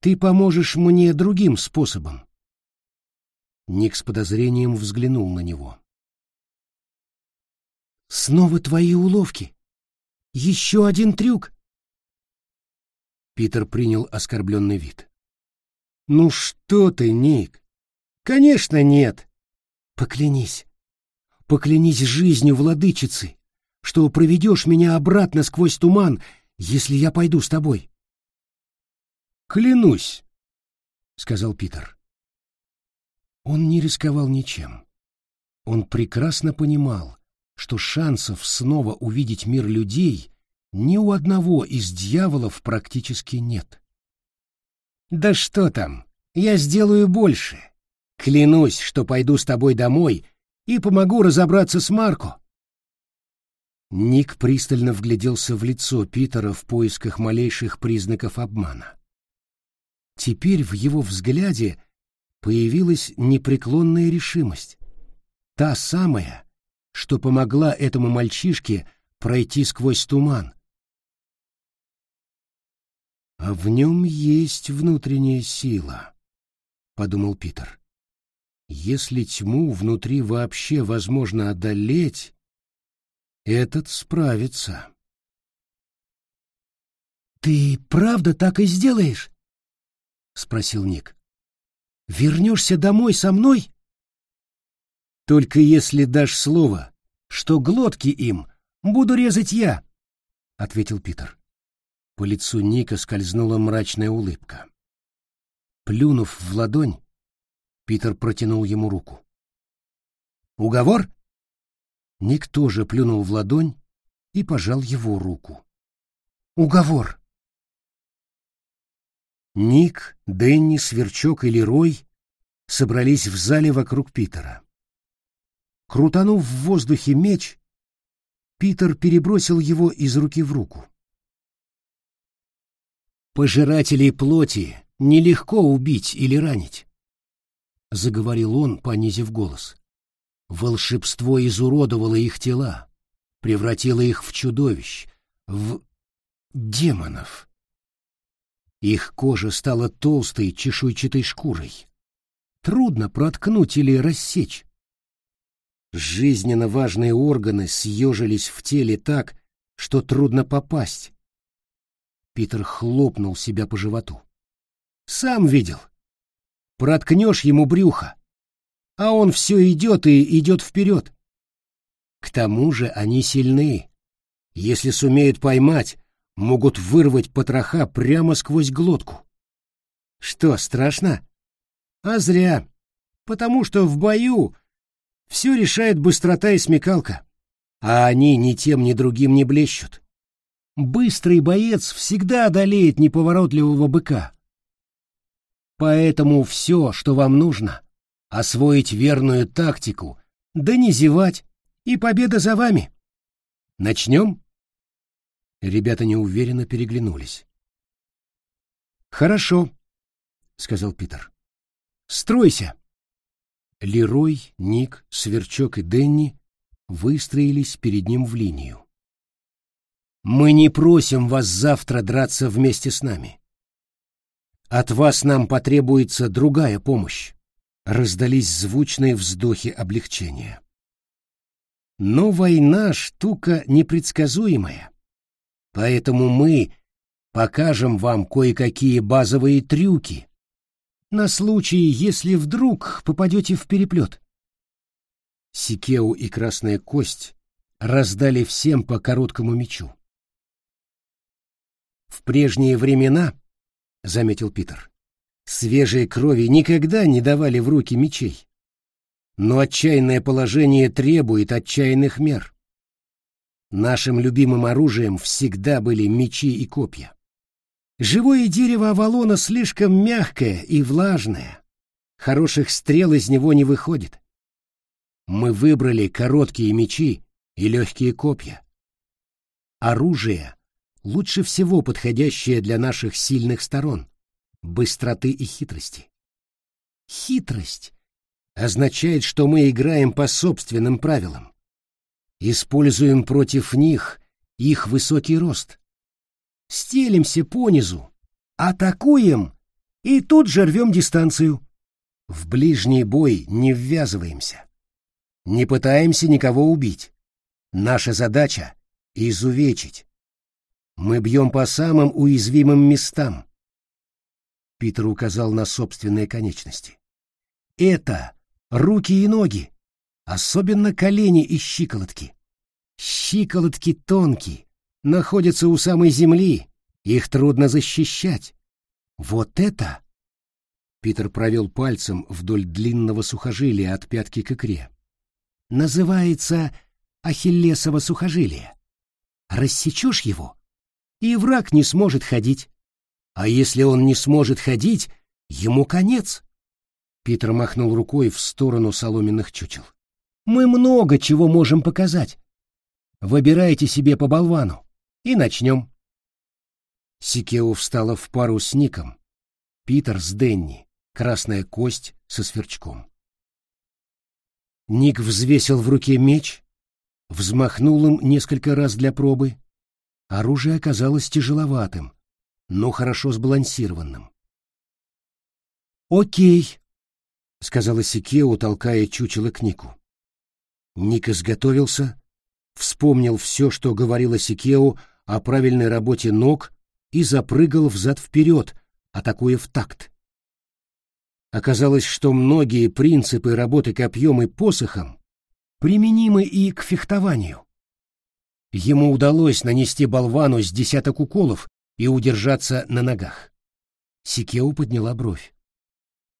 Speaker 1: Ты поможешь мне другим способом. Ник с подозрением взглянул на него. Снова твои уловки? Еще один трюк!» Питер принял оскорбленный вид. «Ну что ты, Ник? Конечно, нет!» «Поклянись, поклянись жизнью владычицы, что проведешь меня обратно сквозь туман, если я пойду с тобой». «Клянусь», — сказал Питер. Он не рисковал ничем. Он прекрасно понимал, что шансов снова увидеть мир людей ни у одного из дьяволов практически нет. «Да что там, я сделаю больше. Клянусь, что пойду с тобой домой и помогу разобраться с Марко». Ник пристально вгляделся в лицо Питера в поисках малейших признаков обмана. Теперь в его взгляде появилась непреклонная решимость. Та самая, что помогла этому мальчишке пройти сквозь туман. «А в нем есть внутренняя сила», — подумал Питер. «Если тьму внутри вообще возможно одолеть, этот справится». «Ты правда так и сделаешь?» — спросил Ник. «Вернешься домой со мной?» Только если дашь слово, что глотки им буду резать я, — ответил Питер. По лицу Ника скользнула мрачная улыбка. Плюнув в ладонь, Питер протянул ему руку. «Уговор?» Ник тоже плюнул в ладонь и пожал его руку. «Уговор!» Ник, Дэнни, Сверчок и Лерой собрались в зале вокруг Питера. Крутанув в воздухе меч, Питер перебросил его из руки в руку. Пожирателей плоти нелегко убить или ранить, — заговорил он, понизив голос. Волшебство изуродовало их тела, превратило их в чудовищ, в демонов. Их кожа стала толстой чешуйчатой шкурой. Трудно проткнуть или рассечь. Жизненно важные органы съежились в теле так, что трудно попасть. Питер хлопнул себя по животу. Сам видел. Проткнешь ему брюхо, а он все идет и идет вперед. К тому же они сильны. Если сумеют поймать, могут вырвать потроха прямо сквозь глотку. Что, страшно? А зря, потому что в бою все решает быстрота и смекалка, а они ни тем, ни другим не блещут. Быстрый боец всегда одолеет неповоротливого быка. Поэтому все, что вам нужно, освоить верную тактику, да не зевать, и победа за вами. Начнем? Ребята неуверенно переглянулись. «Хорошо», — сказал Питер. «Стройся!» Лерой, Ник, Сверчок и Денни выстроились перед ним в линию. «Мы не просим вас завтра драться вместе с нами. От вас нам потребуется другая помощь», — раздались звучные вздохи облегчения. Но война — штука непредсказуемая. Поэтому мы покажем вам кое-какие базовые трюки на случай, если вдруг попадете в переплет. Сикеу и Красная Кость раздали всем по короткому мечу. В прежние времена, — заметил Питер, — свежие крови никогда не давали в руки мечей. Но отчаянное положение требует отчаянных мер. Нашим любимым оружием всегда были мечи и копья. Живое дерево Авалона слишком мягкое и влажное. Хороших стрел из него не выходит. Мы выбрали короткие мечи и легкие копья. Оружие, лучше всего подходящее для наших сильных сторон, быстроты и хитрости. Хитрость означает, что мы играем по собственным правилам. Используем против них их высокий рост. Стелимся понизу, атакуем и тут же рвем дистанцию. В ближний бой не ввязываемся. Не пытаемся никого убить. Наша задача — изувечить. Мы бьем по самым уязвимым местам. Питер указал на собственные конечности. Это руки и ноги, особенно колени и щиколотки. Щиколотки тонкие, находятся у самой земли, их трудно защищать. Вот это... Питер провел пальцем вдоль длинного сухожилия от пятки к икре. Называется ахиллесово сухожилие. Рассечешь его, и враг не сможет ходить. А если он не сможет ходить, ему конец. Питер махнул рукой в сторону соломенных чучел. Мы много чего можем показать. Выбирайте себе по болвану. И начнем. Сикео встала в пару с Ником. Питер с Денни. Красная кость со сверчком. Ник взвесил в руке меч, взмахнул им несколько раз для пробы. Оружие оказалось тяжеловатым, но хорошо сбалансированным. «Окей», — сказала Сикео, толкая чучело к Нику. Ник изготовился, вспомнил все, что говорила Сикео о правильной работе ног и запрыгал взад-вперед, атакуя в такт. Оказалось, что многие принципы работы копьем и посохом применимы и к фехтованию. Ему удалось нанести болвану с десяток уколов и удержаться на ногах. Сикео подняла бровь.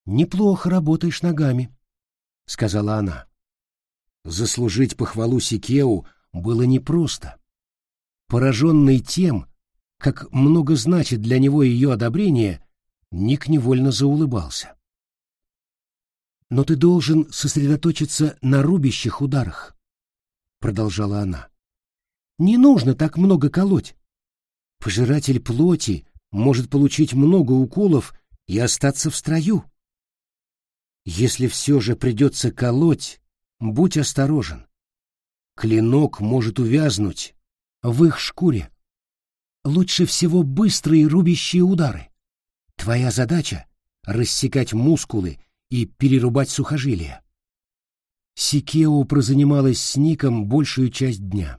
Speaker 1: «Неплохо работаешь ногами», — сказала она. Заслужить похвалу Сикеу было непросто. Пораженный тем, как много значит для него ее одобрение, Ник невольно заулыбался. «Но ты должен сосредоточиться на рубящих ударах», — продолжала она. «Не нужно так много колоть. Пожиратель плоти может получить много уколов и остаться в строю. Если все же придется колоть, будь осторожен. Клинок может увязнуть в их шкуре. Лучше всего быстрые рубящие удары. Твоя задача — рассекать мускулы и перерубать сухожилия. Сикео прозанималась с Ником большую часть дня.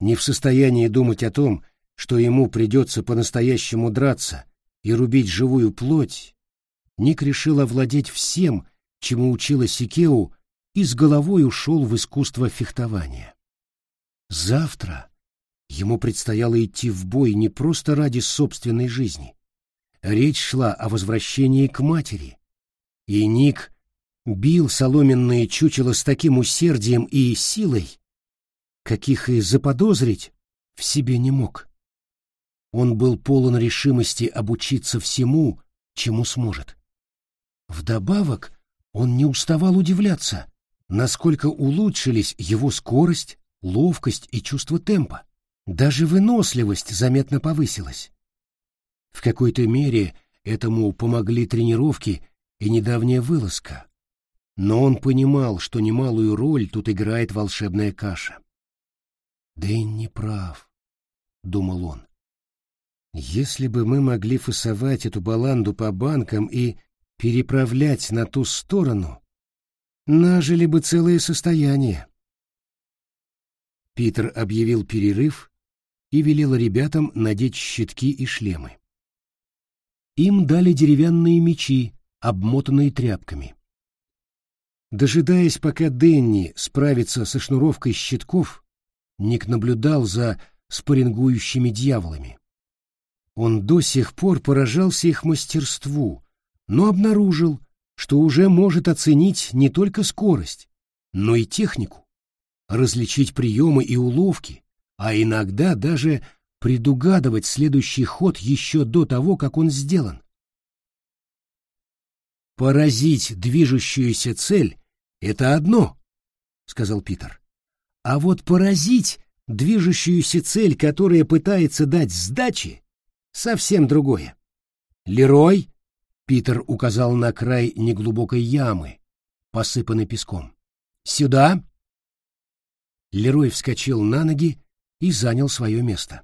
Speaker 1: Не в состоянии думать о том, что ему придется по-настоящему драться и рубить живую плоть, Ник решил овладеть всем, чему учила Сикеу, и с головой ушел в искусство фехтования. Завтра ему предстояло идти в бой не просто ради собственной жизни. Речь шла о возвращении к матери, и Ник бил соломенные чучела с таким усердием и силой, каких и заподозрить в себе не мог. Он был полон решимости обучиться всему, чему сможет. Вдобавок, он не уставал удивляться, насколько улучшились его скорость, ловкость и чувство темпа. Даже выносливость заметно повысилась. В какой-то мере этому помогли тренировки и недавняя вылазка. Но он понимал, что немалую роль тут играет волшебная каша. «Дэнни прав», — думал он. «Если бы мы могли фасовать эту баланду по банкам и переправлять на ту сторону, нажили бы целое состояние». Питер объявил перерыв и велел ребятам надеть щитки и шлемы. Им дали деревянные мечи, обмотанные тряпками. Дожидаясь, пока Денни справится со шнуровкой щитков, Ник наблюдал за спарингующими дьяволами. Он до сих пор поражался их мастерству, но обнаружил, что уже может оценить не только скорость, но и технику, различить приемы и уловки, а иногда даже предугадывать следующий ход еще до того, как он сделан. «Поразить движущуюся цель — это одно», — сказал Питер. «А вот поразить движущуюся цель, которая пытается дать сдачи, совсем другое. Лерой, — Питер указал на край неглубокой ямы, посыпанной песком. «Сюда!» Лерой вскочил на ноги и занял свое место.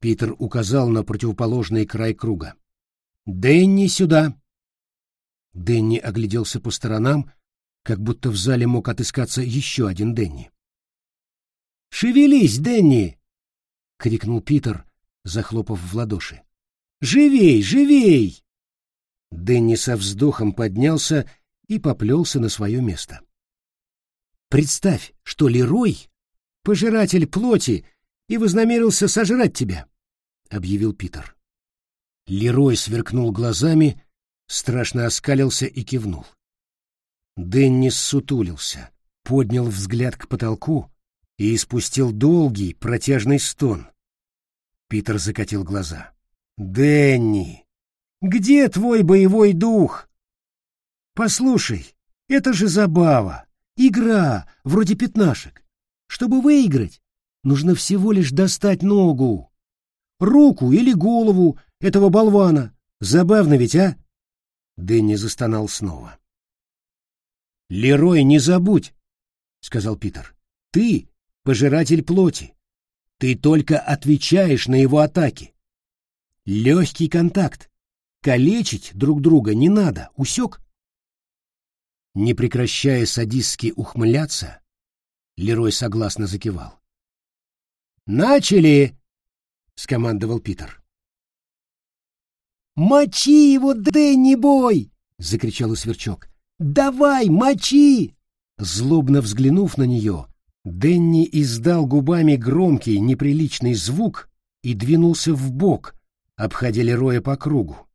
Speaker 1: Питер указал на противоположный край круга. «Дэнни, сюда!» Дэнни огляделся по сторонам, как будто в зале мог отыскаться еще один Дэнни. «Шевелись, Дэнни!» — крикнул Питер, захлопав в ладоши. «Живей, живей!» Дэнни со вздохом поднялся и поплелся на свое место. «Представь, что Лерой — пожиратель плоти и вознамерился сожрать тебя», — объявил Питер. Лерой сверкнул глазами страшно оскалился и кивнул. Деннис сутулился, поднял взгляд к потолку и испустил долгий протяжный стон. Питер закатил глаза. «Дэнни, где твой боевой дух?» «Послушай, это же забава, игра, вроде пятнашек. Чтобы выиграть, нужно всего лишь достать ногу, руку или голову этого болвана. Забавно ведь, а?» Дэнни застонал снова. «Лерой, не забудь!» — сказал Питер. «Ты — пожиратель плоти. Ты только отвечаешь на его атаки. Легкий контакт. Калечить друг друга не надо, усек?» Не прекращая садистски ухмыляться, Лерой согласно закивал. «Начали!» — скомандовал Питер. «Мочи его, Дэнни Бой!» — закричал Сверчок. «Давай, мочи!» Злобно взглянув на нее, Дэнни издал губами громкий, неприличный звук и двинулся в бок, обходя Лероя по кругу.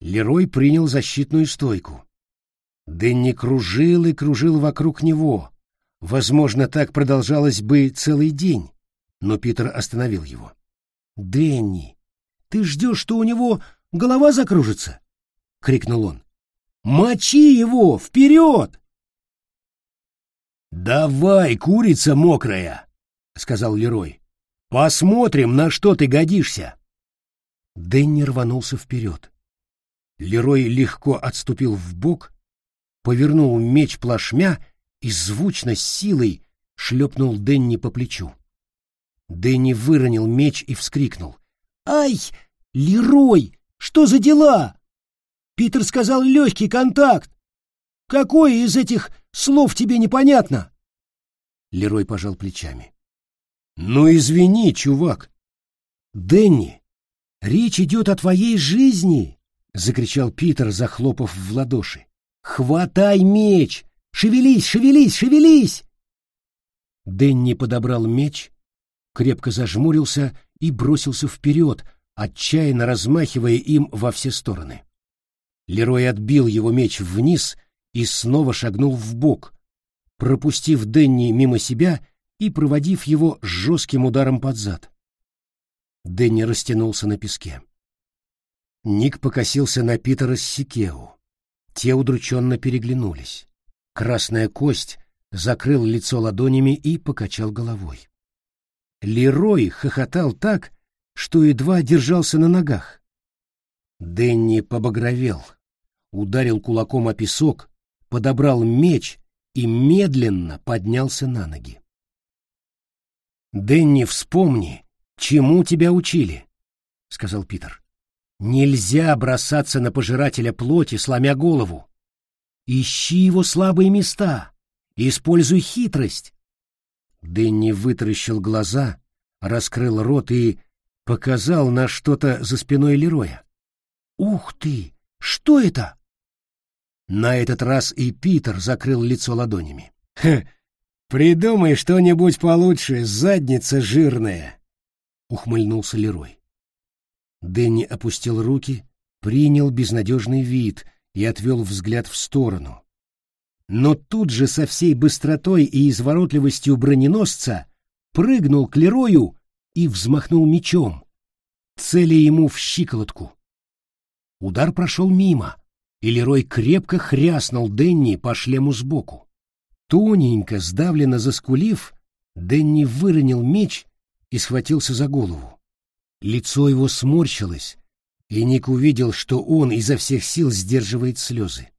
Speaker 1: Лерой принял защитную стойку. Дэнни кружил и кружил вокруг него. Возможно, так продолжалось бы целый день, но Питер остановил его. «Дэнни, ты ждешь, что у него голова закружится? — крикнул он. — Мочи его! Вперед! — Давай, курица мокрая! — сказал Лерой. Посмотрим, на что ты годишься. Дэнни рванулся вперед. Лерой легко отступил в бок, повернул меч плашмя и звучно с силой шлепнул Дэнни по плечу. Дэнни выронил меч и вскрикнул. «Ай! Лерой! Что за дела?» Питер сказал легкий контакт. Какое из этих слов тебе непонятно? Лерой пожал плечами. Ну извини, чувак. Дэнни, речь идет о твоей жизни, закричал Питер, захлопав в ладоши. Хватай меч! Шевелись, шевелись, шевелись! Дэнни подобрал меч, крепко зажмурился и бросился вперед, отчаянно размахивая им во все стороны. Лерой отбил его меч вниз и снова шагнул в бок, пропустив Денни мимо себя и проводив его жестким ударом под зад. Денни растянулся на песке. Ник покосился на Питера с Сикеу. Те удрученно переглянулись. Красная кость закрыл лицо ладонями и покачал головой. Лерой хохотал так, что едва держался на ногах. Денни побагровел ударил кулаком о песок, подобрал меч и медленно поднялся на ноги. «Дэнни, вспомни, чему тебя учили», — сказал Питер. «Нельзя бросаться на пожирателя плоти, сломя голову. Ищи его слабые места, используй хитрость». Дэнни вытаращил глаза, раскрыл рот и показал на что-то за спиной Лероя. «Ух ты! Что это?» На этот раз и Питер закрыл лицо ладонями. «Хе, придумай что-нибудь получше, задница жирная!» — ухмыльнулся Лерой. Дэнни опустил руки, принял безнадежный вид и отвел взгляд в сторону. Но тут же со всей быстротой и изворотливостью броненосца прыгнул к Лерою и взмахнул мечом, целя ему в щиколотку. Удар прошел мимо, и Лерой крепко хряснул Денни по шлему сбоку. Тоненько, сдавленно заскулив, Денни выронил меч и схватился за голову. Лицо его сморщилось, и Ник увидел, что он изо всех сил сдерживает слезы.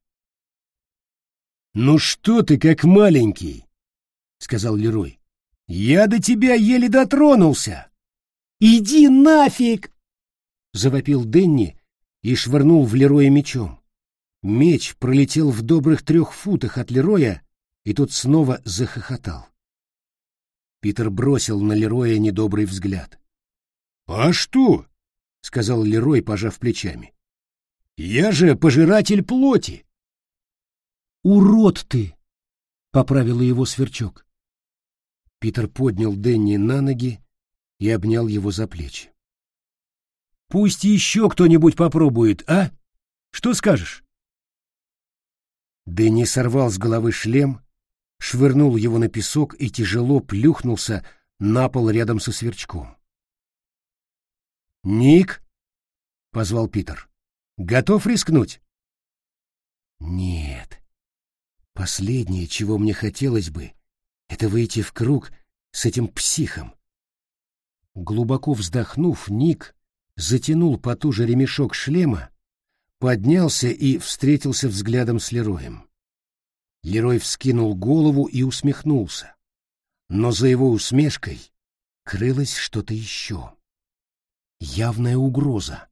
Speaker 1: «Ну что ты как маленький?» — сказал Лерой. «Я до тебя еле дотронулся!» «Иди нафиг!» — завопил Денни и швырнул в Лероя мечом. Меч пролетел в добрых трех футах от Лероя, и тот снова захохотал. Питер бросил на Лероя недобрый взгляд. «А что?» — сказал Лерой, пожав плечами. «Я же пожиратель плоти!» «Урод ты!» — поправил его сверчок. Питер поднял Денни на ноги и обнял его за плечи. «Пусть еще кто-нибудь попробует, а? Что скажешь?» Дэнни сорвал с головы шлем, швырнул его на песок и тяжело плюхнулся на пол рядом со сверчком. «Ник!» — позвал Питер. «Готов рискнуть?» «Нет. Последнее, чего мне хотелось бы, это выйти в круг с этим психом». Глубоко вздохнув, Ник затянул потуже ремешок шлема поднялся и встретился взглядом с Лероем. Лерой вскинул голову и усмехнулся. Но за его усмешкой крылось что-то еще. Явная угроза.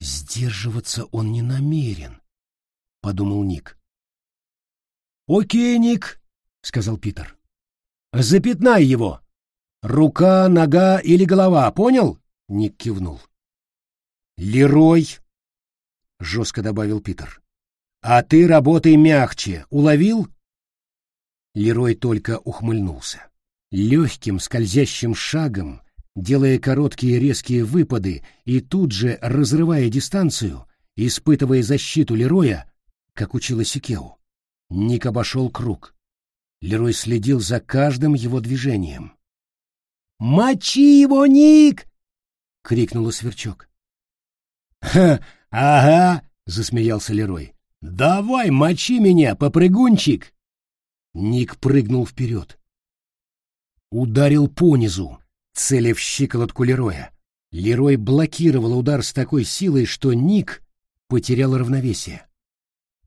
Speaker 1: «Сдерживаться он не намерен», — подумал Ник. «Окей, Ник», — сказал Питер. «Запятнай его. Рука, нога или голова, понял?» — Ник кивнул. «Лерой — жестко добавил Питер. «А ты работай мягче, уловил?» Лерой только ухмыльнулся. Легким скользящим шагом, делая короткие резкие выпады и тут же разрывая дистанцию, испытывая защиту Лероя, как учила Сикеу, Ник обошел круг. Лерой следил за каждым его движением. «Мочи его, Ник!» — крикнула Сверчок. «Ха! «Ага», — засмеялся Лерой. «Давай, мочи меня, попрыгунчик!» Ник прыгнул вперед. Ударил понизу, целя в щиколотку Лероя. Лерой блокировал удар с такой силой, что Ник потерял равновесие.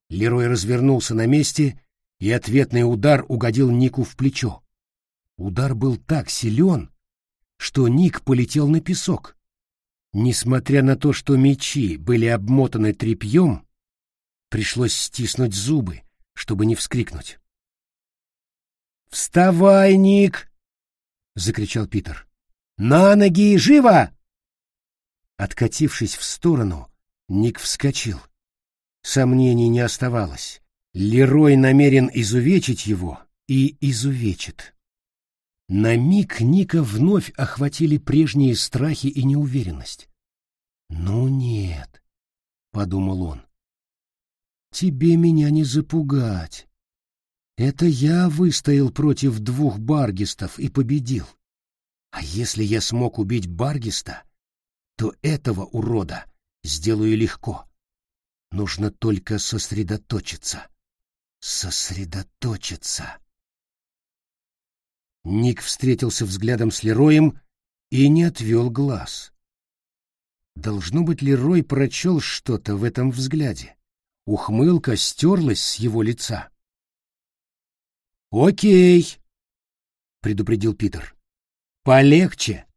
Speaker 1: Лерой развернулся на месте, и ответный удар угодил Нику в плечо. Удар был так силен, что Ник полетел на песок. Несмотря на то, что мечи были обмотаны тряпьем, пришлось стиснуть зубы, чтобы не вскрикнуть. «Вставай, Ник!» — закричал Питер. «На ноги! Живо!» Откатившись в сторону, Ник вскочил. Сомнений не оставалось. Лерой намерен изувечить его и изувечит. На миг Ника вновь охватили прежние страхи и неуверенность. «Ну нет», — подумал он, — «тебе меня не запугать. Это я выстоял против двух баргистов и победил. А если я смог убить баргиста, то этого урода сделаю легко. Нужно только сосредоточиться. Сосредоточиться. Ник встретился взглядом с Лероем и не отвел глаз. Должно быть, Лерой прочел что-то в этом взгляде. Ухмылка стерлась с его лица. «Окей», — предупредил Питер. «Полегче.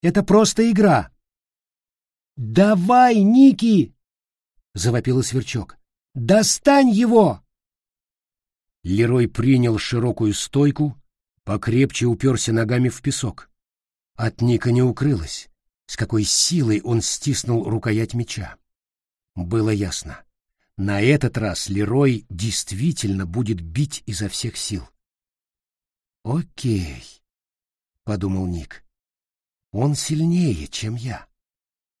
Speaker 1: Это просто игра». «Давай, Ники!» — завопил Сверчок. «Достань его!» Лерой принял широкую стойку, покрепче уперся ногами в песок. От Ника не укрылось, с какой силой он стиснул рукоять меча. Было ясно. На этот раз Лерой действительно будет бить изо всех сил. «Окей», — подумал Ник. «Он сильнее, чем я.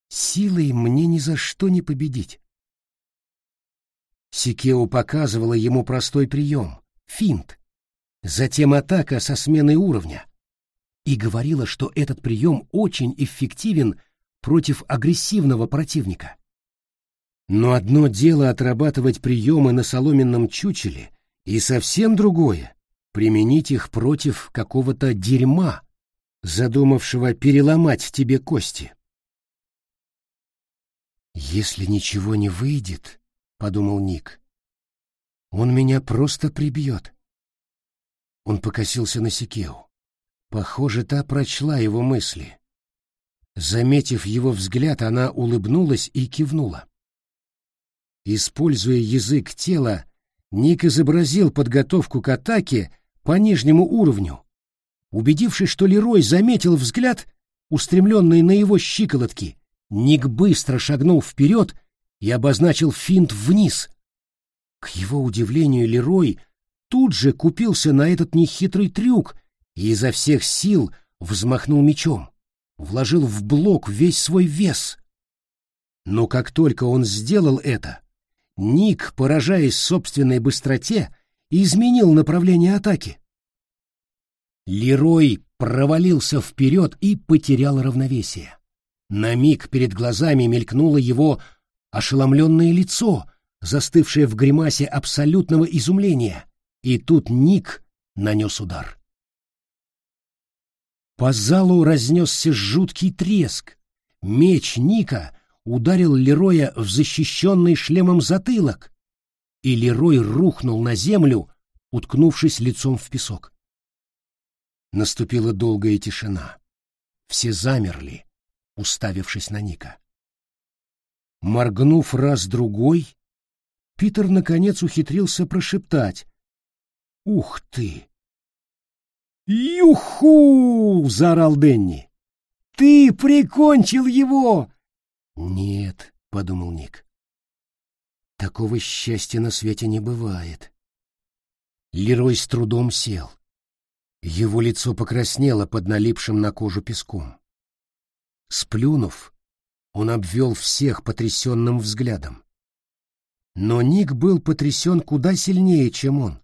Speaker 1: Силой мне ни за что не победить». Сикео показывала ему простой прием — финт, затем атака со сменой уровня, и говорила, что этот прием очень эффективен против агрессивного противника. Но одно дело отрабатывать приемы на соломенном чучеле, и совсем другое — применить их против какого-то дерьма, задумавшего переломать тебе кости. «Если ничего не выйдет», — подумал Ник, — «он меня просто прибьет». Он покосился на Сикеу. Похоже, та прочла его мысли. Заметив его взгляд, она улыбнулась и кивнула. Используя язык тела, Ник изобразил подготовку к атаке по нижнему уровню. Убедившись, что Лерой заметил взгляд, устремленный на его щиколотки, Ник быстро шагнул вперед и обозначил финт вниз. К его удивлению, Лерой тут же купился на этот нехитрый трюк и изо всех сил взмахнул мечом, вложил в блок весь свой вес. Но как только он сделал это, Ник, поражаясь собственной быстроте, изменил направление атаки. Лерой провалился вперед и потерял равновесие. На миг перед глазами мелькнуло его ошеломленное лицо, застывшее в гримасе абсолютного изумления, и тут Ник нанес удар. По залу разнесся жуткий треск. Меч Ника ударил Лероя в защищенный шлемом затылок, и Лерой рухнул на землю, уткнувшись лицом в песок. Наступила долгая тишина. Все замерли, уставившись на Ника. Моргнув раз-другой, Питер наконец ухитрился прошептать. «Ух ты!» «Юху!» — заорал Денни. «Ты прикончил его!» «Нет», — подумал Ник. «Такого счастья на свете не бывает». Лерой с трудом сел. Его лицо покраснело под налипшим на кожу песком. Сплюнув, он обвел всех потрясенным взглядом. Но Ник был потрясен куда сильнее, чем он.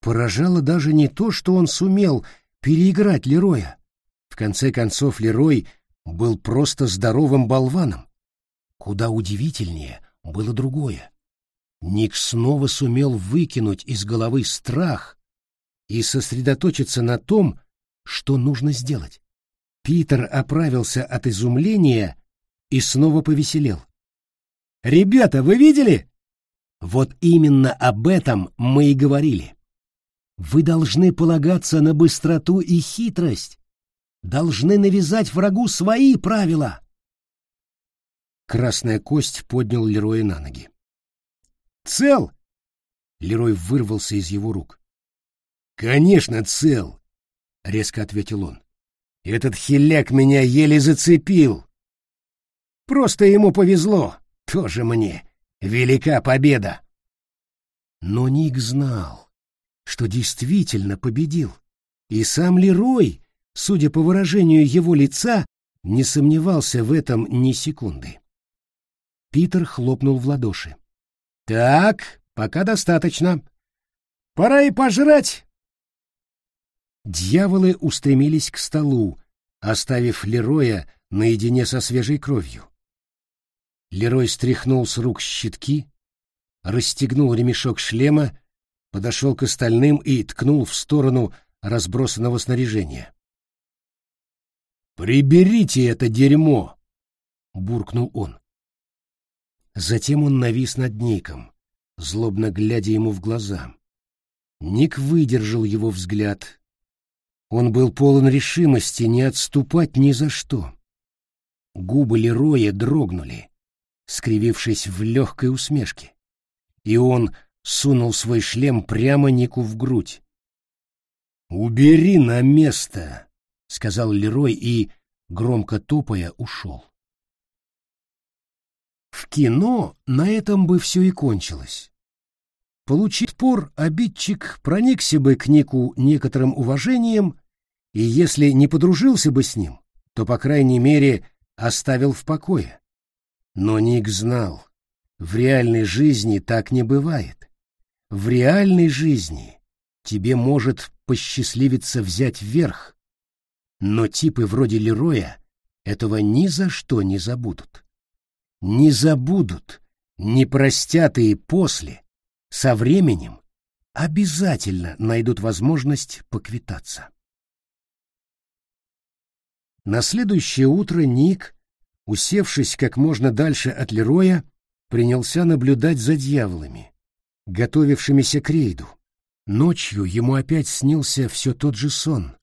Speaker 1: Поражало даже не то, что он сумел переиграть Лероя. В конце концов, Лерой — был просто здоровым болваном. Куда удивительнее было другое. Ник снова сумел выкинуть из головы страх и сосредоточиться на том, что нужно сделать. Питер оправился от изумления и снова повеселел. «Ребята, вы видели?» Вот именно об этом мы и говорили. Вы должны полагаться на быстроту и хитрость. Должны навязать врагу свои правила. Красная кость поднял Лероя на ноги. «Цел!» Лерой вырвался из его рук. «Конечно, цел!» — резко ответил он. «Этот хиляк меня еле зацепил. Просто ему повезло, тоже мне. Велика победа!» Но Ник знал, что действительно победил, и сам Лерой, судя по выражению его лица, не сомневался в этом ни секунды. Питер хлопнул в ладоши. «Так, пока достаточно. Пора и пожрать!» Дьяволы устремились к столу, оставив Лероя наедине со свежей кровью. Лерой стряхнул с рук щитки, расстегнул ремешок шлема, подошел к остальным и ткнул в сторону разбросанного снаряжения. «Приберите это дерьмо!» — буркнул он. Затем он навис над Ником, злобно глядя ему в глаза. Ник выдержал его взгляд. Он был полон решимости не отступать ни за что. Губы Лероя дрогнули, скривившись в легкой усмешке, и он сунул свой шлем прямо Нику в грудь. «Убери на место!» — сказал Лерой и, громко топая, ушел. В кино на этом бы все и кончилось. Получив пор, обидчик проникся бы к Нику некоторым уважением, и если не подружился бы с ним, то, по крайней мере, оставил в покое. Но Ник знал, в реальной жизни так не бывает. В реальной жизни тебе может посчастливиться взять верх, но типы вроде Лероя этого ни за что не забудут не забудут, не простят и после, со временем, обязательно найдут возможность поквитаться. На следующее утро Ник, усевшись как можно дальше от Лероя, принялся наблюдать за дьяволами, готовившимися к рейду. Ночью ему опять снился все тот же сон,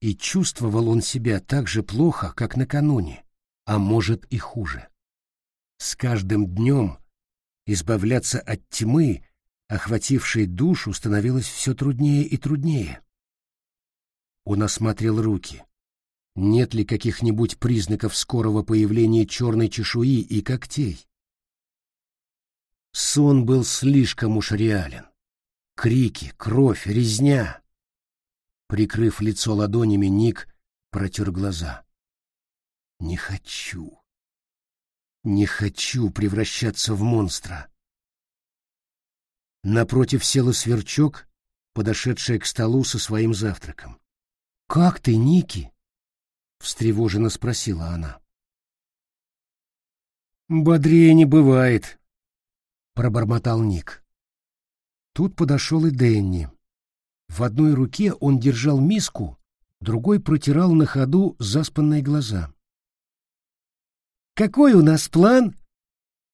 Speaker 1: и чувствовал он себя так же плохо, как накануне, а может и хуже. С каждым днем избавляться от тьмы, охватившей душу, становилось все труднее и труднее. Он осмотрел руки. Нет ли каких-нибудь признаков скорого появления черной чешуи и когтей? Сон был слишком уж реален. Крики, кровь, резня. Прикрыв лицо ладонями, Ник протер глаза. «Не хочу. Не хочу превращаться в монстра. Напротив села сверчок, подошедшая к столу со своим завтраком. «Как ты, Ники?» — встревоженно спросила она. «Бодрее не бывает», — пробормотал Ник. Тут подошел и Дэнни. В одной руке он держал миску, другой протирал на ходу заспанные глаза. Какой у нас план?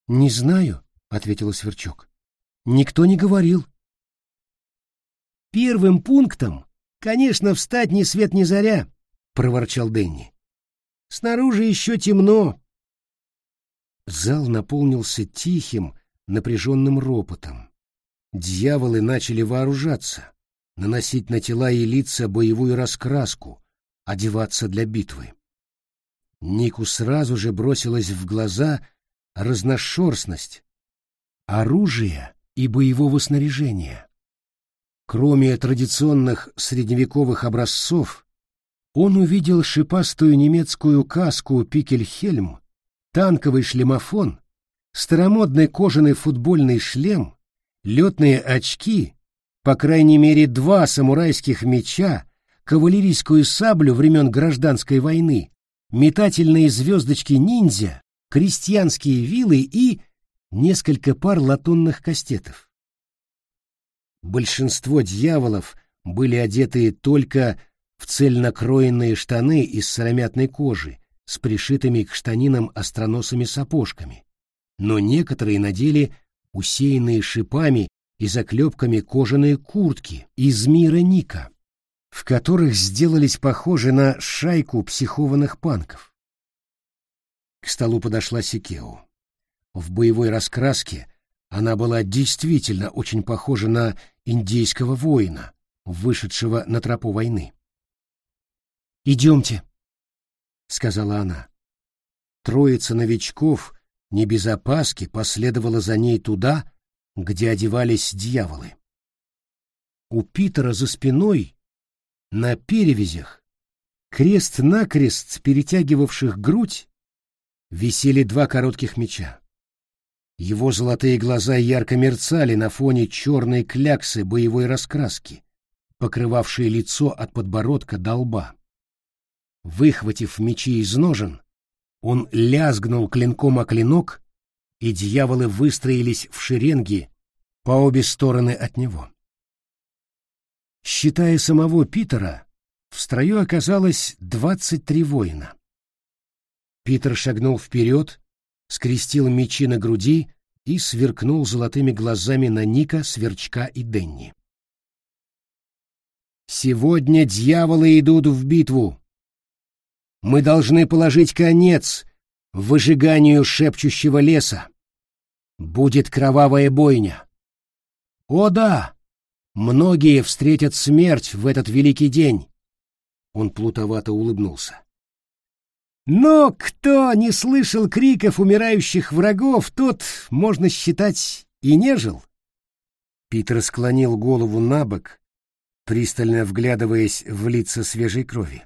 Speaker 1: Не знаю, ответила Сверчок. Никто не говорил. Первым пунктом, конечно, встать ни свет ни заря, проворчал Денни. Снаружи еще темно. Зал наполнился тихим, напряженным ропотом. Дьяволы начали вооружаться, наносить на тела и лица боевую раскраску, одеваться для битвы. Нику сразу же бросилась в глаза разношерстность оружия и боевого снаряжения. Кроме традиционных средневековых образцов, он увидел шипастую немецкую каску Пикельхельм, танковый шлемофон, старомодный кожаный футбольный шлем, летные очки, по крайней мере два самурайских меча, кавалерийскую саблю времен гражданской войны, метательные звездочки-ниндзя, крестьянские вилы и несколько пар латунных кастетов. Большинство дьяволов были одеты только в цельнокроенные штаны из сыромятной кожи с пришитыми к штанинам остроносыми сапожками, но некоторые надели усеянные шипами и заклепками кожаные куртки из мира Ника, в которых сделались похожи на шайку психованных панков. К столу подошла Сикео. В боевой раскраске она была действительно очень похожа на индейского воина, вышедшего на тропу войны. «Идемте», — сказала она. Троица новичков не без опаски последовала за ней туда, где одевались дьяволы. У Питера за спиной, на перевязях, крест-накрест перетягивавших грудь, висели два коротких меча. Его золотые глаза ярко мерцали на фоне черной кляксы боевой раскраски, покрывавшей лицо от подбородка до лба. Выхватив мечи из ножен, он лязгнул клинком о клинок, и дьяволы выстроились в шеренги по обе стороны от него. Считая самого Питера, в строю оказалось двадцать три воина. Питер шагнул вперед, скрестил мечи на груди и сверкнул золотыми глазами на Ника, Сверчка и Денни. «Сегодня дьяволы идут в битву. Мы должны положить конец выжиганию шепчущего леса. Будет кровавая бойня. О да, многие встретят смерть в этот великий день. Он плутовато улыбнулся. Но кто не слышал криков умирающих врагов, тот, можно считать, и не жил. Питер склонил голову на бок, пристально вглядываясь в лица свежей крови.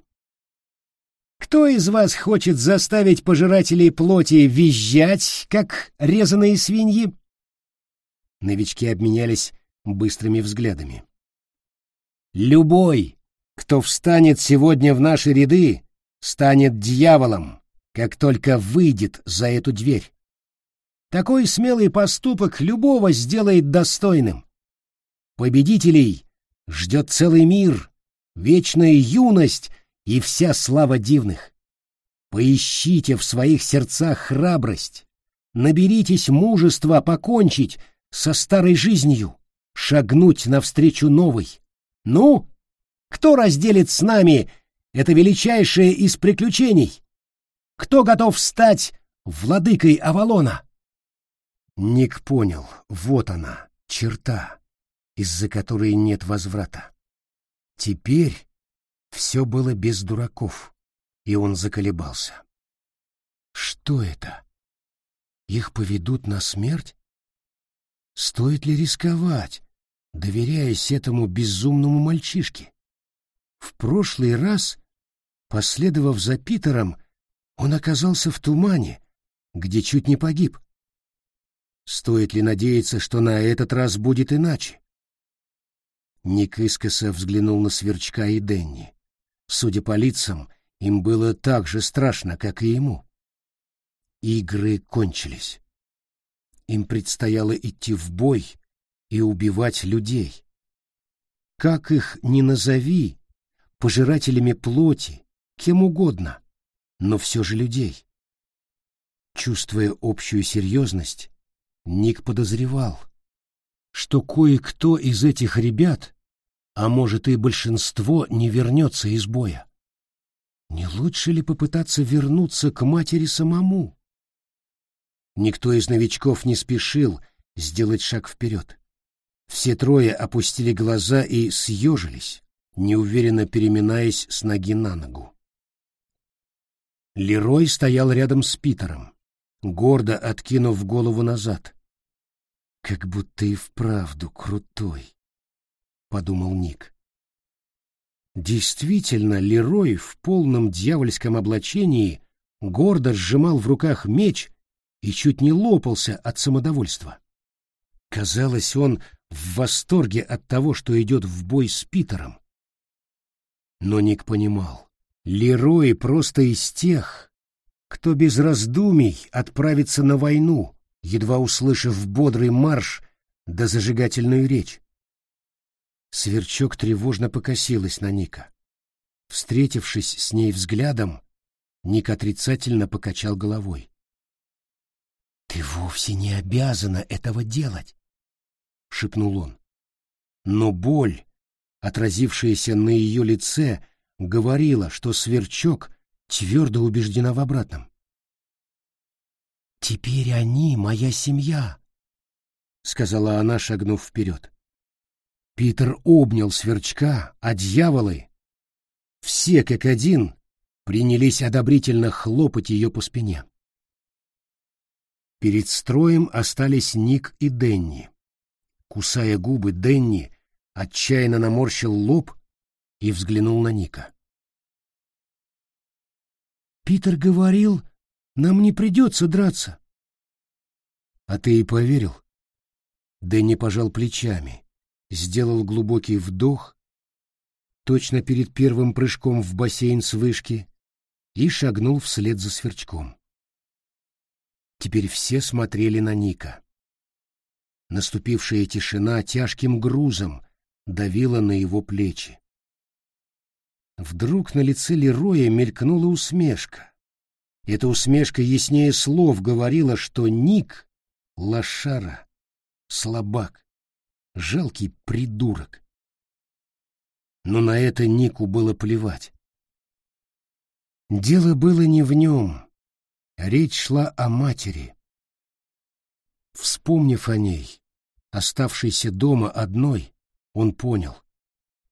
Speaker 1: Кто из вас хочет заставить пожирателей плоти визжать, как резаные свиньи? Новички обменялись быстрыми взглядами. Любой, кто встанет сегодня в наши ряды, станет дьяволом, как только выйдет за эту дверь. Такой смелый поступок любого сделает достойным. Победителей ждет целый мир, вечная юность и вся слава дивных. Поищите в своих сердцах храбрость, наберитесь мужества покончить со старой жизнью, шагнуть навстречу новой. Ну, кто разделит с нами это величайшее из приключений. Кто готов стать владыкой Авалона? Ник понял, вот она, черта, из-за которой нет возврата. Теперь все было без дураков, и он заколебался. Что это? Их поведут на смерть? Стоит ли рисковать, доверяясь этому безумному мальчишке? В прошлый раз, последовав за Питером, он оказался в тумане, где чуть не погиб. Стоит ли надеяться, что на этот раз будет иначе? Ник искоса взглянул на Сверчка и Денни. Судя по лицам, им было так же страшно, как и ему. Игры кончились. Им предстояло идти в бой и убивать людей. Как их ни назови, пожирателями плоти, кем угодно, но все же людей. Чувствуя общую серьезность, Ник подозревал, что кое-кто из этих ребят, а может и большинство, не вернется из боя. Не лучше ли попытаться вернуться к матери самому? Никто из новичков не спешил сделать шаг вперед. Все трое опустили глаза и съежились, неуверенно переминаясь с ноги на ногу. Лерой стоял рядом с Питером, гордо откинув голову назад. «Как будто и вправду крутой», — подумал Ник. Действительно, Лерой в полном дьявольском облачении гордо сжимал в руках меч и чуть не лопался от самодовольства. Казалось, он в восторге от того, что идет в бой с Питером. Но Ник понимал, Лерой просто из тех, кто без раздумий отправится на войну, едва услышав бодрый марш да зажигательную речь. Сверчок тревожно покосилась на Ника. Встретившись с ней взглядом, Ник отрицательно покачал головой. «Ты вовсе не обязана этого делать», — шепнул он. Но боль, отразившаяся на ее лице, говорила, что сверчок твердо убеждена в обратном. «Теперь они моя семья», — сказала она, шагнув вперед. Питер обнял сверчка, а дьяволы, все как один, принялись одобрительно хлопать ее по спине. Перед строем остались Ник и Денни. Кусая губы, Денни отчаянно наморщил лоб и взглянул на Ника. «Питер говорил, нам не придется драться». «А ты и поверил?» Дэнни пожал плечами, сделал глубокий вдох, точно перед первым прыжком в бассейн с вышки, и шагнул вслед за сверчком. Теперь все смотрели на Ника. Наступившая тишина тяжким грузом давила на его плечи. Вдруг на лице Лероя мелькнула усмешка. Эта усмешка яснее слов говорила, что Ник — лошара, слабак, жалкий придурок. Но на это Нику было плевать. Дело было не в нем. Речь шла о матери. Вспомнив о ней, оставшейся дома одной, он понял.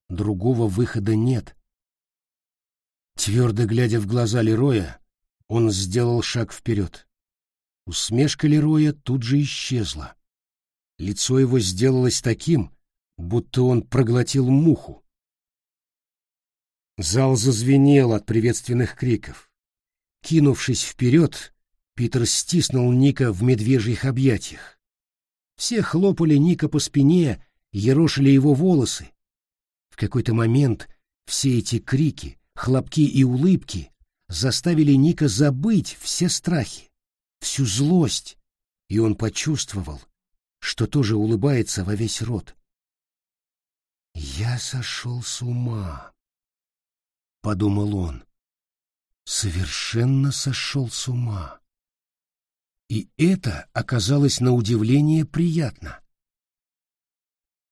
Speaker 1: Другого выхода нет. Твердо глядя в глаза Лероя, он сделал шаг вперед. Усмешка Лероя тут же исчезла. Лицо его сделалось таким, будто он проглотил муху. Зал зазвенел от приветственных криков. Кинувшись вперед, Питер стиснул Ника в медвежьих объятиях. Все хлопали Ника по спине, ерошили его волосы. В какой-то момент все эти крики, хлопки и улыбки заставили Ника забыть все страхи, всю злость, и он почувствовал, что тоже улыбается во весь рот. «Я сошел с ума», — подумал он. «Совершенно сошел с ума». И это оказалось на удивление приятно.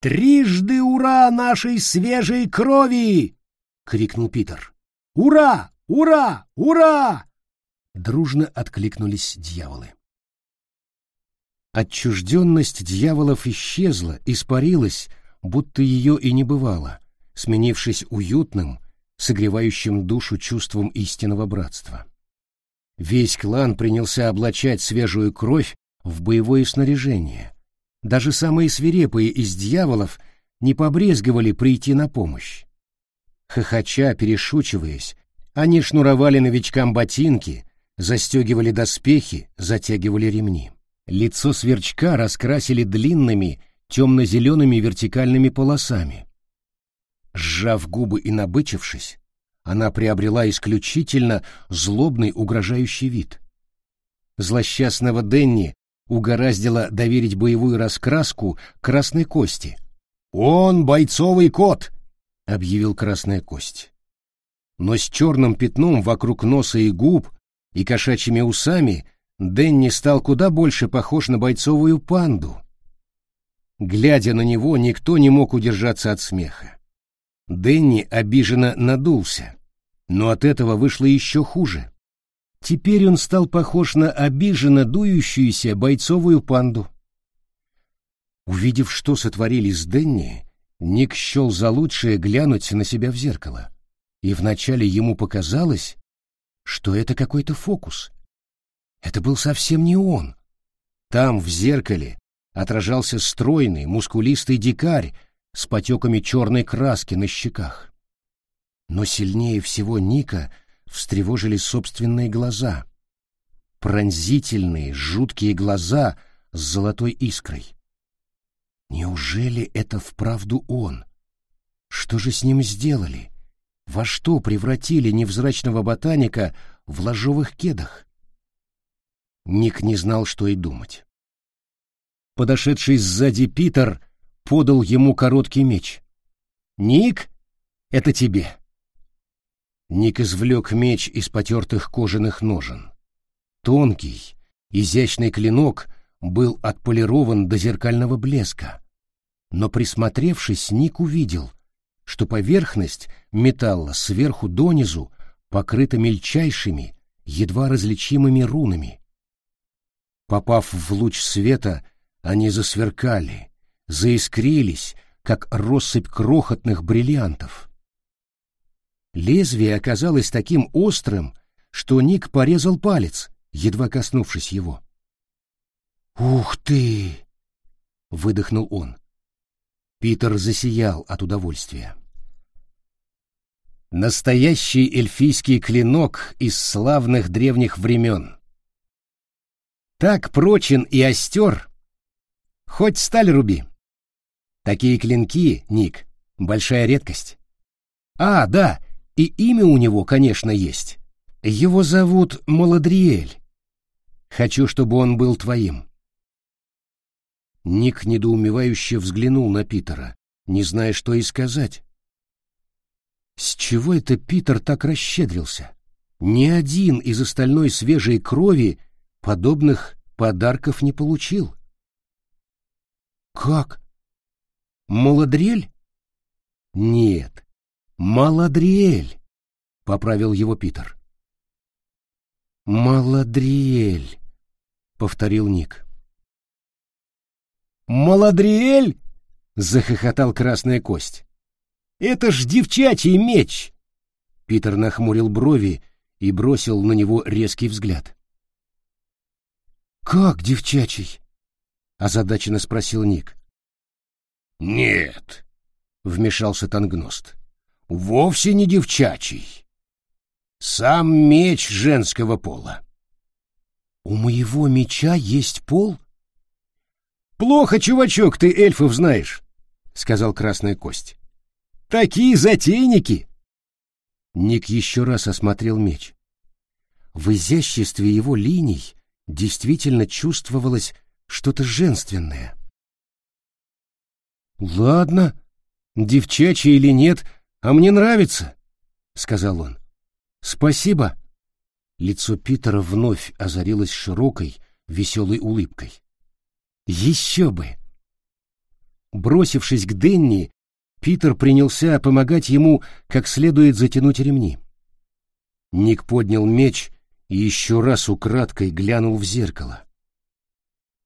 Speaker 1: «Трижды ура нашей свежей крови!» — крикнул Питер. «Ура! Ура! Ура!» Дружно откликнулись дьяволы. Отчужденность дьяволов исчезла, испарилась, будто ее и не бывало, сменившись уютным, согревающим душу чувством истинного братства. Весь клан принялся облачать свежую кровь в боевое снаряжение. Даже самые свирепые из дьяволов не побрезговали прийти на помощь. Хохоча, перешучиваясь, они шнуровали новичкам ботинки, застегивали доспехи, затягивали ремни. Лицо сверчка раскрасили длинными темно-зелеными вертикальными полосами. Сжав губы и набычившись, она приобрела исключительно злобный угрожающий вид. Злосчастного Денни угораздило доверить боевую раскраску красной кости. «Он бойцовый кот!» — объявил красная кость. Но с черным пятном вокруг носа и губ и кошачьими усами Денни стал куда больше похож на бойцовую панду. Глядя на него, никто не мог удержаться от смеха. Дэнни обиженно надулся, но от этого вышло еще хуже. Теперь он стал похож на обиженно дующуюся бойцовую панду. Увидев, что сотворили с Дэнни, Ник счел за лучшее глянуть на себя в зеркало. И вначале ему показалось, что это какой-то фокус. Это был совсем не он. Там, в зеркале, отражался стройный, мускулистый дикарь с потеками черной краски на щеках. Но сильнее всего Ника встревожили собственные глаза. Пронзительные, жуткие глаза с золотой искрой. Неужели это вправду он? Что же с ним сделали? Во что превратили невзрачного ботаника в ложовых кедах? Ник не знал, что и думать. Подошедший сзади Питер подал ему короткий меч. «Ник, это тебе». Ник извлек меч из потертых кожаных ножен. Тонкий, изящный клинок был отполирован до зеркального блеска, но присмотревшись, Ник увидел, что поверхность металла сверху донизу покрыта мельчайшими, едва различимыми рунами. Попав в луч света, они засверкали, заискрились, как россыпь крохотных бриллиантов. Лезвие оказалось таким острым, что Ник порезал палец, едва коснувшись его. «Ух ты!» — выдохнул он. Питер засиял от удовольствия. Настоящий эльфийский клинок из славных древних времен. Так прочен и остер, хоть сталь руби. Такие клинки, Ник, большая редкость. А, да, и имя у него, конечно, есть. Его зовут Маладриэль. Хочу, чтобы он был твоим. Ник недоумевающе взглянул на Питера, не зная, что и сказать. С чего это Питер так расщедрился? Ни один из остальной свежей крови подобных подарков не получил. Как? Маладриэль? Нет, Маладриэль, поправил его Питер. Маладриэль, повторил Ник. Маладриэль? захохотал Красная Кость. Это ж девчачий меч. Питер нахмурил брови и бросил на него резкий взгляд. Как девчачий? озадаченно спросил Ник.
Speaker 2: Нет, вмешался Тангност. Вовсе не девчачий. Сам меч женского пола.
Speaker 1: У моего меча есть пол?
Speaker 2: Плохо, чувачок, ты эльфов знаешь, сказал Красная Кость. Такие затейники.
Speaker 1: Ник еще раз осмотрел меч. В изяществе его линий действительно чувствовалось что-то женственное. «Ладно, девчачий или нет, а мне нравится», — сказал он. «Спасибо». Лицо Питера вновь озарилось широкой, веселой улыбкой. «Еще бы!» Бросившись к Денни, Питер принялся помогать ему как следует затянуть ремни. Ник поднял меч и еще раз украдкой глянул в зеркало.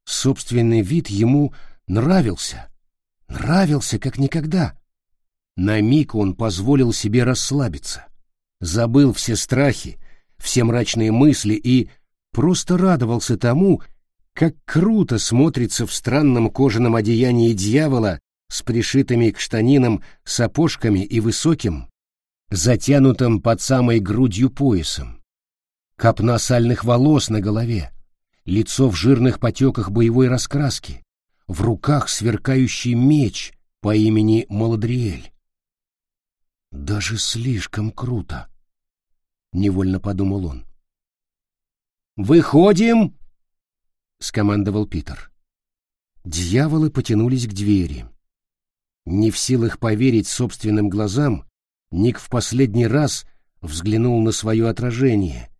Speaker 1: Собственный вид ему нравился, нравился как никогда. На миг он позволил себе расслабиться, забыл все страхи, все мрачные мысли и просто радовался тому, как круто смотрится в странном кожаном одеянии дьявола с пришитыми к штанинам сапожками и высоким, затянутым под самой грудью поясом. Копна сальных волос на голове, лицо в жирных потеках боевой раскраски, в руках сверкающий меч по имени Маладриэль. Даже слишком круто, — невольно подумал он. «Выходим!» — скомандовал Питер. Дьяволы потянулись к двери. Не в силах поверить собственным глазам, Ник в последний раз взглянул на свое отражение —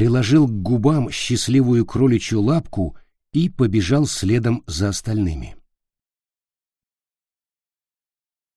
Speaker 1: приложил к губам счастливую кроличью лапку и побежал следом за остальными.